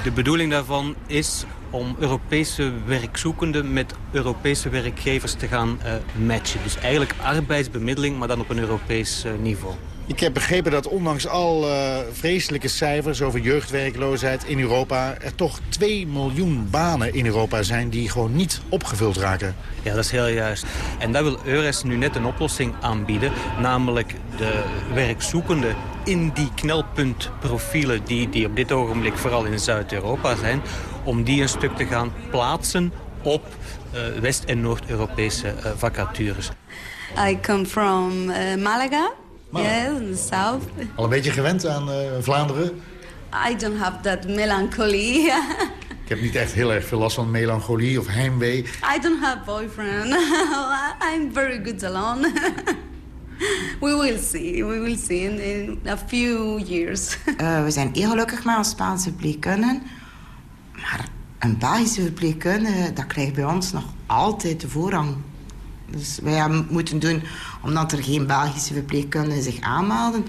De bedoeling daarvan is om Europese werkzoekenden met Europese werkgevers te gaan uh, matchen. Dus eigenlijk arbeidsbemiddeling, maar dan op een Europees uh, niveau. Ik heb begrepen dat ondanks al uh, vreselijke cijfers over jeugdwerkloosheid in Europa... er toch 2 miljoen banen in Europa zijn die gewoon niet opgevuld raken. Ja, dat is heel juist. En daar wil EURES nu net een oplossing aanbieden. Namelijk de werkzoekenden in die knelpuntprofielen die, die op dit ogenblik vooral in Zuid-Europa zijn... om die een stuk te gaan plaatsen op uh, West- en Noord-Europese uh, vacatures. I come from Malaga. Maar, yes, in the south. Al een beetje gewend aan uh, Vlaanderen? I don't have that melancholy. Ik heb niet echt heel erg veel last van melancholie of heimwee. I don't have boyfriend. I'm very good alone. We will see. We will see in, in a few years. uh, we zijn heel gelukkig met ons Spaanse verpleegkundigen. Maar een Belgische verpleegkundige, dat krijgt bij ons nog altijd de voorrang. Dus wij hebben moeten doen omdat er geen Belgische verpleegkundigen zich aanmelden.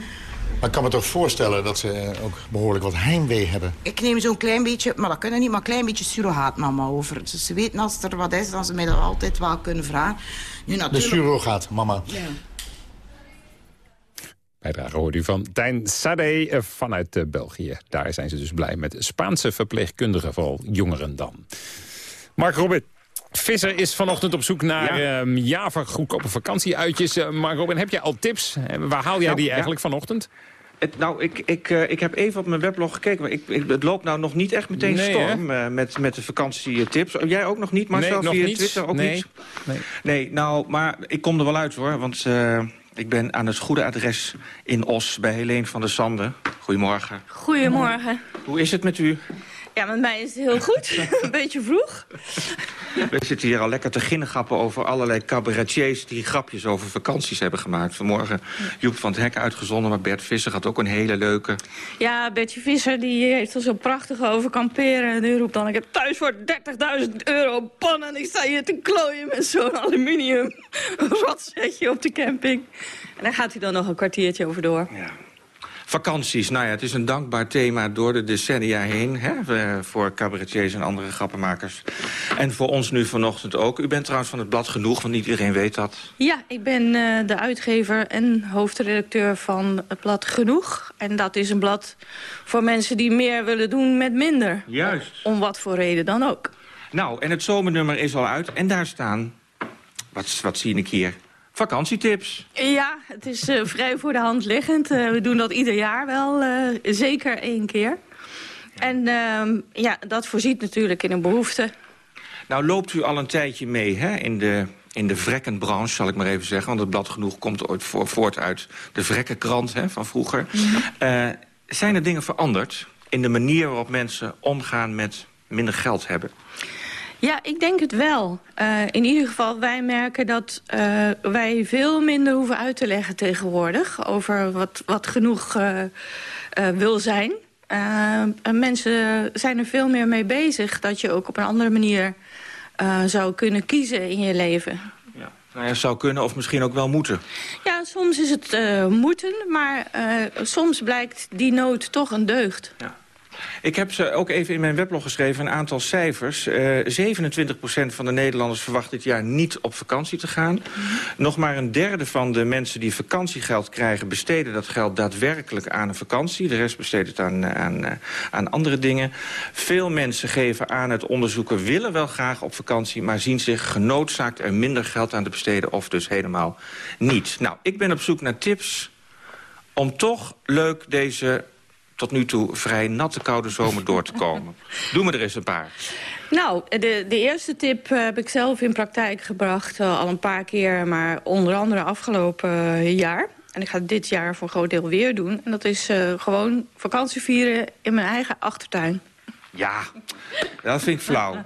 Maar ik kan me toch voorstellen dat ze ook behoorlijk wat heimwee hebben. Ik neem zo'n klein beetje, maar dat kunnen niet, maar een klein beetje surrogaatmama over. Dus ze weten als er wat is, dat ze mij dat altijd wel kunnen vragen. Nu, natuurlijk... De surrogaat, mama. Ja. Bijdrage hoort u van Tijn Sade eh, vanuit eh, België. Daar zijn ze dus blij met Spaanse verpleegkundigen, vooral jongeren dan. Mark Robert, Visser is vanochtend op zoek naar ja. Uh, Java goedkope vakantieuitjes. Uh, maar Robin, heb jij al tips? Uh, waar haal jij nou, die eigenlijk ja. vanochtend? Het, nou, ik, ik, uh, ik heb even op mijn weblog gekeken. Maar ik, ik, het loopt nou nog niet echt meteen nee, storm uh, met, met de vakantietips. Jij ook nog niet, Marcel? Nee, via niet. Twitter ook nee. niet? Nee. nee, nou, maar ik kom er wel uit hoor. Want uh, ik ben aan het goede adres in Os bij Helene van der Sande. Goedemorgen. Goedemorgen. Hoe is het met u? Ja, met mij is het heel goed. een beetje vroeg. We zitten hier al lekker te ginnegappen over allerlei cabaretiers... die grapjes over vakanties hebben gemaakt. Vanmorgen Joep van het Hek uitgezonden, maar Bert Visser had ook een hele leuke. Ja, Bertje Visser die heeft er zo prachtig over kamperen. En die roept dan, ik heb thuis voor 30.000 euro pannen... en ik sta hier te klooien met zo'n aluminium rotsetje op de camping. En daar gaat hij dan nog een kwartiertje over door. Ja. Vakanties, nou ja, het is een dankbaar thema door de decennia heen... Hè, voor cabaretiers en andere grappenmakers. En voor ons nu vanochtend ook. U bent trouwens van het blad Genoeg, want niet iedereen weet dat. Ja, ik ben uh, de uitgever en hoofdredacteur van het blad Genoeg. En dat is een blad voor mensen die meer willen doen met minder. Juist. Om, om wat voor reden dan ook. Nou, en het zomernummer is al uit. En daar staan, wat, wat zie ik hier... Vakantietips. Ja, het is uh, vrij voor de hand liggend. Uh, we doen dat ieder jaar wel, uh, zeker één keer. En ja, dat voorziet natuurlijk in een behoefte. Nou loopt u al een tijdje mee hè, in de, in de vrekkenbranche, zal ik maar even zeggen. Want het blad Genoeg komt ooit voor, voort uit de vrekkenkrant hè, van vroeger. -hmm. zijn er dingen veranderd in de manier waarop mensen omgaan met minder geld hebben? Ja, ik denk het wel. Uh, in ieder geval, wij merken dat uh, wij veel minder hoeven uit te leggen tegenwoordig... over wat, wat genoeg uh, wil zijn. mensen zijn er veel meer mee bezig dat je ook op een andere manier eh, zou kunnen kiezen in je leven. Nou ja, zou kunnen of misschien ook wel moeten. Ja, soms is het eh, moeten, maar eh, soms blijkt die nood toch een deugd. Ja. Ik heb ze ook even in mijn weblog geschreven, een aantal cijfers. Uh, 27% van de Nederlanders verwacht dit jaar niet op vakantie te gaan. Nog maar een derde van de mensen die vakantiegeld krijgen... besteden dat geld daadwerkelijk aan een vakantie. De rest besteedt het aan, aan, aan andere dingen. Veel mensen geven aan het onderzoeken... willen wel graag op vakantie, maar zien zich genoodzaakt... er minder geld aan te besteden of dus helemaal niet. Nou, ik ben op zoek naar tips om toch leuk deze tot nu toe vrij natte koude zomer door te komen. Doe me er eens een paar. Nou, de, de eerste tip eh, heb ik zelf in praktijk gebracht uh, al een paar keer... maar onder andere afgelopen uh, jaar. En ik ga dit jaar voor een groot deel weer doen. En dat is gewoon vakantie vieren in mijn eigen achtertuin. Ja, dat vind ik flauw.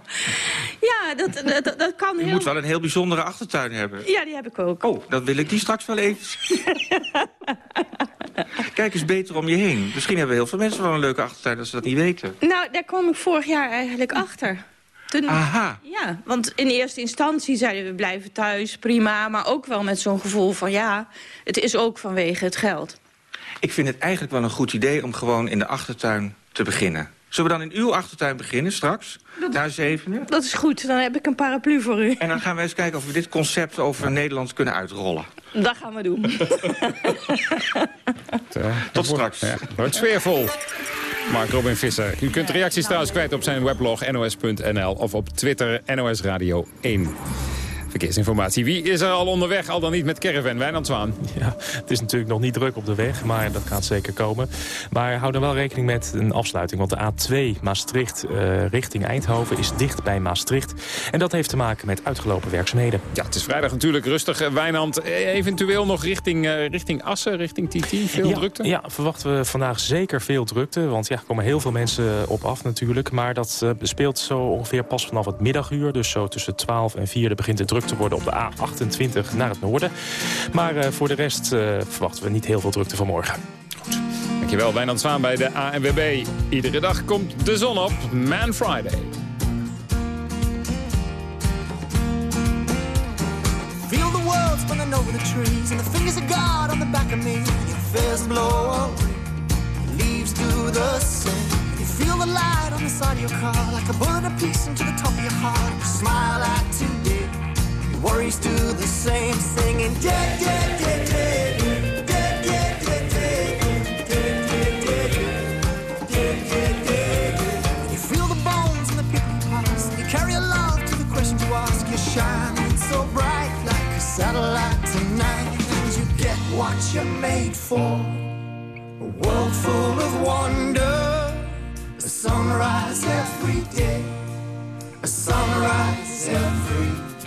Ja, dat, dat, dat kan Je heel... moet wel een heel bijzondere achtertuin hebben. Ja, die heb ik ook. Oh, dan wil ik die straks wel even. Kijk eens beter om je heen. Misschien hebben heel veel mensen wel een leuke achtertuin als ze dat niet weten. Nou, daar kwam ik vorig jaar eigenlijk achter. Toen, Aha. Ja, want in eerste instantie zeiden we blijven thuis, prima. Maar ook wel met zo'n gevoel van ja, het is ook vanwege het geld. Ik vind het eigenlijk wel een goed idee om gewoon in de achtertuin te beginnen. Zullen we dan in uw achtertuin beginnen straks? Dat, Daar zevenen? Dat is goed, dan heb ik een paraplu voor u. En dan gaan wij eens kijken of we dit concept over Nederland kunnen uitrollen. Dat gaan we doen. Tot straks. Ja, wordt sfeervol. Mark Robin Visser. U kunt reacties trouwens kwijt op zijn weblog nos.nl of op Twitter NOS Radio 1. Verkeersinformatie. Wie is er al onderweg, al dan niet met caravan? Wijnand Zwaan. Ja, het is natuurlijk nog niet druk op de weg, maar dat gaat zeker komen. Maar hou er wel rekening met een afsluiting. Want de A2 Maastricht uh, richting Eindhoven is dicht bij Maastricht. En dat heeft te maken met uitgelopen werkzaamheden. Ja, het is vrijdag natuurlijk rustig. Wijnand, eventueel nog richting, uh, richting Assen, richting TT, veel ja, drukte? Ja, verwachten we vandaag zeker veel drukte. Want ja, er komen heel veel mensen op af natuurlijk. Maar dat uh, speelt zo ongeveer pas vanaf het middaguur. Dus zo tussen 12 en 4 begint de druk te worden op de A28 naar het noorden. Maar uh, voor de rest uh, verwachten we niet heel veel drukte vanmorgen. Goed. Dankjewel, Wijnand Zwaan bij de ANWB. Iedere dag komt de zon op. Man Friday. Feel the world spinning over the trees And the fingers of God on the back of me Your fears blow away Leaves do the same You feel the light on the side of your car Like a bullet apiece into the top of your heart You smile at today Worries do the same, singing, yeah, yeah, yeah, yeah. Shining so bright like a satellite tonight, and you get what you're made for. A world full of wonder, a sunrise every day, a sunrise every day.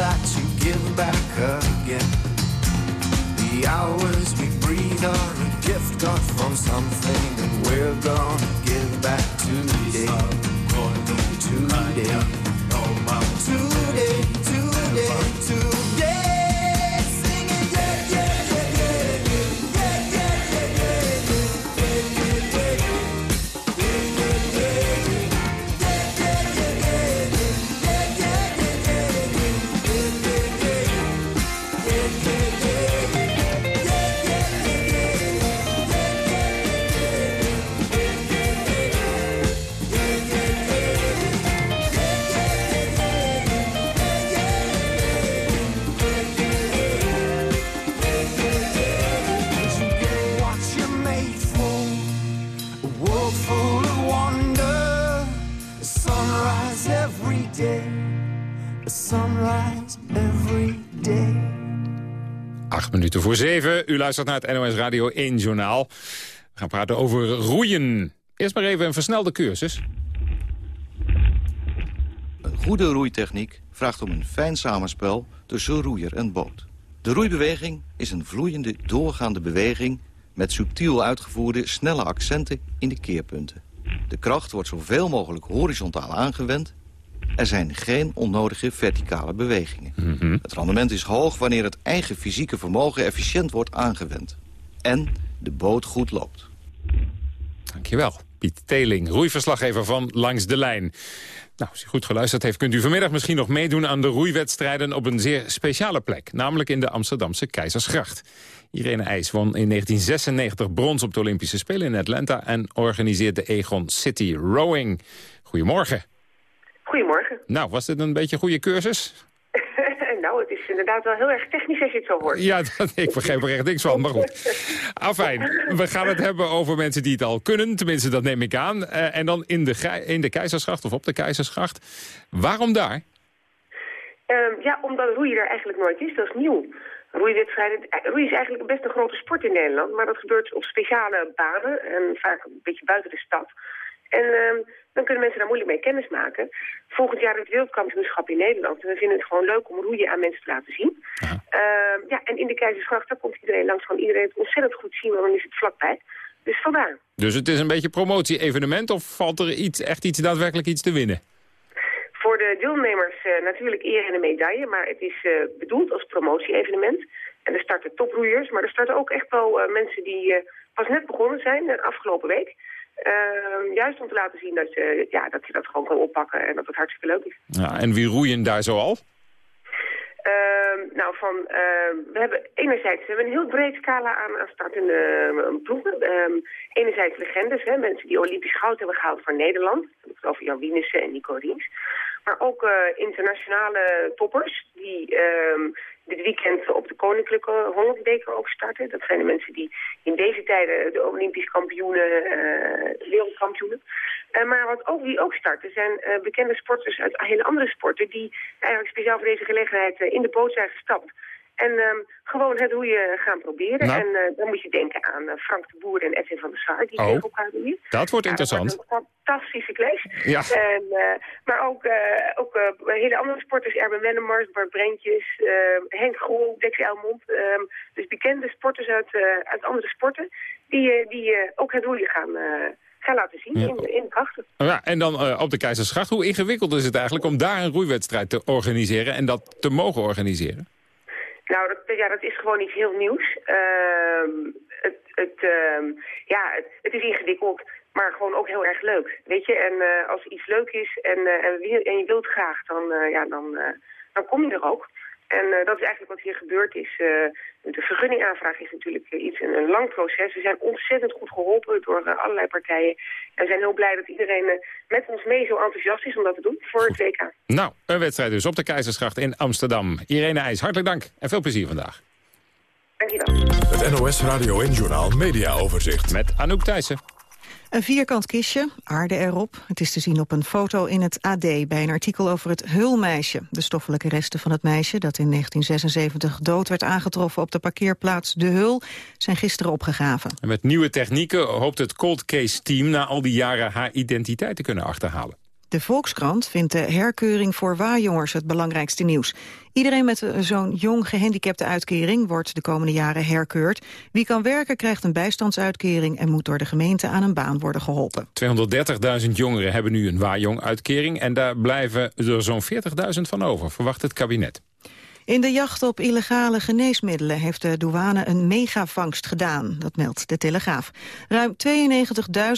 that you give back again. The hours we breathe are a gift got from something, and we're gonna give back today. Voor. U luistert naar het NOS Radio 1 Journaal. We gaan praten over roeien. Eerst maar even een versnelde cursus. Een goede roeitechniek vraagt om een fijn samenspel tussen roeier en boot. De roeibeweging is een vloeiende, doorgaande beweging... met subtiel uitgevoerde, snelle accenten in de keerpunten. De kracht wordt zoveel mogelijk horizontaal aangewend... Er zijn geen onnodige verticale bewegingen. Het rendement is hoog wanneer het eigen fysieke vermogen efficiënt wordt aangewend. En de boot goed loopt. Dankjewel. Piet Teling, roeiverslaggever van Langs de Lijn. Nou, als u goed geluisterd heeft, kunt u vanmiddag misschien nog meedoen aan de roeiwedstrijden op een zeer speciale plek. Namelijk in de Amsterdamse Keizersgracht. Irene IJs won in 1996 brons op de Olympische Spelen in Atlanta... en organiseert de Egon City Rowing. Goedemorgen. Goedemorgen. Nou, was dit een beetje een goede cursus? nou, het is inderdaad wel heel erg technisch als je het zo hoort. Ja, dat, ik begrijp er echt niks van, maar goed. Afijn, we gaan het hebben over mensen die het al kunnen. Tenminste, dat neem ik aan. Eh, en dan in de, in de Keizersgracht of op de Keizersgracht. Waarom daar? Ehm, ja, omdat roeien er eigenlijk nooit is. Dat is nieuw. Roeiwedstrijden, eh, roeien is eigenlijk best een grote sport in Nederland. Maar dat gebeurt op speciale banen en vaak een beetje buiten de stad. En ehm, dan kunnen mensen daar moeilijk mee kennis maken. Volgend jaar het wereldkampioenschap in Nederland. En we vinden het gewoon leuk om roeien aan mensen te laten zien. Ehm, ja, en in de Keizersgracht, daar komt iedereen langs. Gewoon iedereen het ontzettend goed zien, want dan is het vlakbij. Dus vandaar. Dus het is een beetje promotie-evenement of valt er iets, echt iets, daadwerkelijk iets te winnen? Voor de deelnemers eh, natuurlijk eer en een medaille, maar het is eh, bedoeld als promotie-evenement. En er starten toproeiers, maar er starten ook echt wel eh, mensen die pas net begonnen zijn, de afgelopen week. Ehm, juist om te laten zien dat, je, ja, dat je dat gewoon kan oppakken en dat het hartstikke leuk is. Ja, en wie roeien daar zo al? Ehm, nou, van, ehm, we hebben enerzijds we hebben een heel breed scala aan, aan startende ploegen. Ehm, enerzijds legendes, hè, mensen die Olympisch goud hebben gehaald voor Nederland. Het over Jan Wienissen en Nico Riens. Maar ook eh, internationale toppers die ehm, dit weekend op de Koninklijke Hollandbeker ook starten. Dat zijn de mensen die in deze tijden de Olympisch kampioenen, eh, wereldkampioenen. Eh, maar wat ook, wie ook starten zijn bekende sporters uit hele andere sporten... die eigenlijk speciaal voor deze gelegenheid in de boot zijn gestapt. En ehm, gewoon het roeien gaan proberen. Nou. En eh, dan moet je denken aan eh, Frank de Boer en Edwin van der Sar... die Oh. elkaar roeien. Dat wordt Ja, interessant. wordt een fantastische clash. Ja. En, eh, maar ook, ook hele andere sporters, Erben Wennemars, Bart Brentjes, Henk Grol, Dex Elmond. ehm, dus bekende sporters uit, uit andere sporten die, die ook het roeien gaan, gaan laten zien Ja. in, in de krachten. Ja, en dan op de Keizersgracht. Hoe ingewikkeld is het eigenlijk om daar een roeiwedstrijd te organiseren... en dat te mogen organiseren? Nou, dat, ja, dat is gewoon iets heel nieuws. Ehm, het, het, ehm, ja, het, is ingewikkeld, maar gewoon ook heel erg leuk. Weet je, en eh, als iets leuk is en, eh, en, en je wilt graag, dan, eh, ja, dan, dan kom je er ook. En eh, dat is eigenlijk wat hier gebeurd is. Eh, de vergunningaanvraag is natuurlijk eh, iets, een, een lang proces. We zijn ontzettend goed geholpen door allerlei partijen. En we zijn heel blij dat iedereen met ons mee zo enthousiast is om dat te doen voor het WK. Nou, een wedstrijd dus op de Keizersgracht in Amsterdam. Irene IJs, hartelijk dank en veel plezier vandaag. Het NOS Radio en Journaal Media Overzicht. Met Anouk Thijssen. Een vierkant kistje, aarde erop. Het is te zien op een foto in het AD bij een artikel over het Hulmeisje. De stoffelijke resten van het meisje dat in 1976 dood werd aangetroffen op de parkeerplaats De Hul zijn gisteren opgegraven. En met nieuwe technieken hoopt het cold case team na al die jaren haar identiteit te kunnen achterhalen. De Volkskrant vindt de herkeuring voor waarjongers het belangrijkste nieuws. Iedereen met zo'n jong gehandicapte uitkering wordt de komende jaren herkeurd. Wie kan werken krijgt een bijstandsuitkering en moet door de gemeente aan een baan worden geholpen. 230.000 jongeren hebben nu een waarjong-uitkering... en daar blijven er zo'n 40.000 van over, verwacht het kabinet. In de jacht op illegale geneesmiddelen heeft de douane een megavangst gedaan. Dat meldt de Telegraaf. Ruim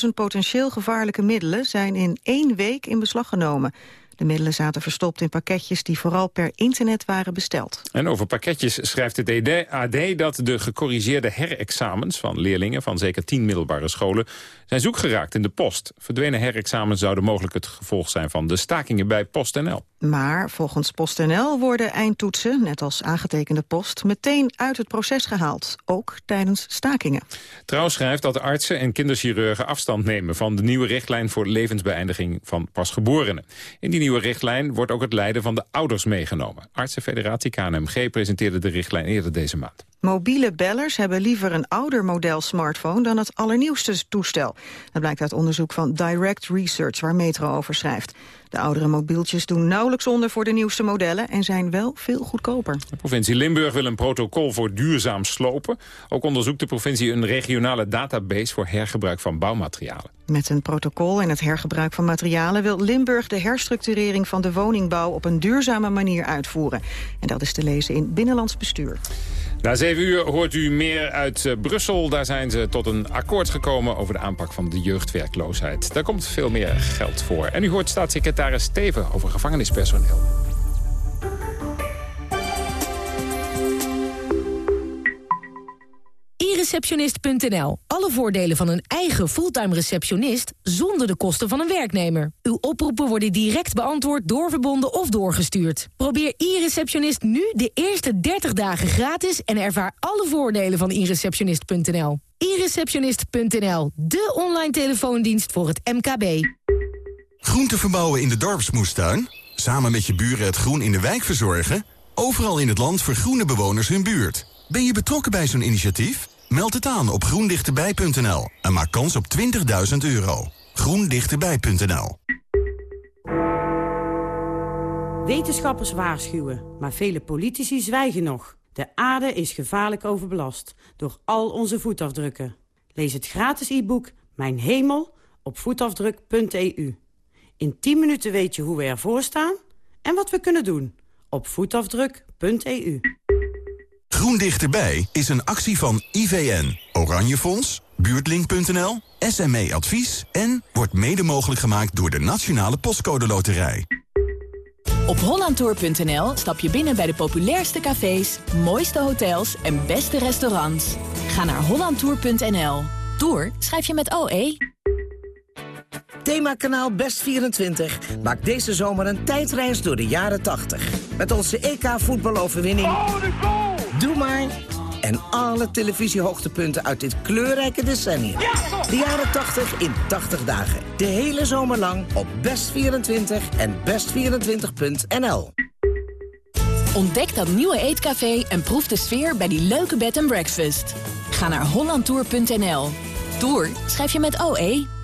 92.000 potentieel gevaarlijke middelen zijn in één week in beslag genomen. De middelen zaten verstopt in pakketjes die vooral per internet waren besteld. En over pakketjes schrijft het AD dat de gecorrigeerde herexamens van leerlingen van zeker tien middelbare scholen zijn zoek geraakt in de post. Verdwenen herexamens zouden mogelijk het gevolg zijn van de stakingen bij PostNL. Maar volgens PostNL worden eindtoetsen, net als aangetekende post... meteen uit het proces gehaald, ook tijdens stakingen. Trouw schrijft dat artsen en kinderchirurgen afstand nemen... van de nieuwe richtlijn voor levensbeëindiging van pasgeborenen. In die nieuwe richtlijn wordt ook het lijden van de ouders meegenomen. Artsenfederatie KNMG presenteerde de richtlijn eerder deze maand. Mobiele bellers hebben liever een ouder model smartphone dan het allernieuwste toestel. Dat blijkt uit onderzoek van Direct Research, waar Metro over schrijft. De oudere mobieltjes doen nauwelijks onder voor de nieuwste modellen en zijn wel veel goedkoper. De provincie Limburg wil een protocol voor duurzaam slopen. Ook onderzoekt de provincie een regionale database voor hergebruik van bouwmaterialen. Met een protocol en het hergebruik van materialen wil Limburg de herstructurering van de woningbouw op een duurzame manier uitvoeren. En dat is te lezen in Binnenlands Bestuur. Na zeven uur hoort u meer uit eh, Brussel. Daar zijn ze tot een akkoord gekomen over de aanpak van de jeugdwerkloosheid. Daar komt veel meer geld voor. En u hoort staatssecretaris Steven over gevangenispersoneel. ireceptionist.nl. Alle voordelen van een eigen fulltime receptionist zonder de kosten van een werknemer. Uw oproepen worden direct beantwoord, doorverbonden of doorgestuurd. Probeer e-receptionist nu de eerste 30 dagen gratis en ervaar alle voordelen van ireceptionist.nl. ireceptionist.nl, de online telefoondienst voor het MKB. Groente verbouwen in de dorpsmoestuin? Samen met je buren het groen in de wijk verzorgen? Overal in het land vergroenen bewoners hun buurt. Ben je betrokken bij zo'n initiatief? Meld het aan op groendichterbij.nl en maak kans op 20.000 euro. Groendichterbij.nl Wetenschappers waarschuwen, maar vele politici zwijgen nog. De aarde is gevaarlijk overbelast door al onze voetafdrukken. Lees het gratis e-book Mijn Hemel op voetafdruk.eu. In 10 minuten weet je hoe we ervoor staan en wat we kunnen doen op voetafdruk.eu. Groen Dichterbij is een actie van IVN, Oranje Fonds, Buurtlink.nl, SME Advies... en wordt mede mogelijk gemaakt door de Nationale Postcode Loterij. Op hollandtour.nl stap je binnen bij de populairste cafés, mooiste hotels en beste restaurants. Ga naar hollandtour.nl. Tour schrijf je met OE. Themakanaal Best24 maakt deze zomer een tijdreis door de jaren 80. Met onze EK-voetbaloverwinning... Doe maar! En alle televisiehoogtepunten uit dit kleurrijke decennium. De jaren 80 in 80 dagen. De hele zomer lang op Best24 en best24.nl. Ontdek dat nieuwe eetcafé en proef de sfeer bij die leuke bed and breakfast. Ga naar hollandtour.nl. Tour schrijf je met OE.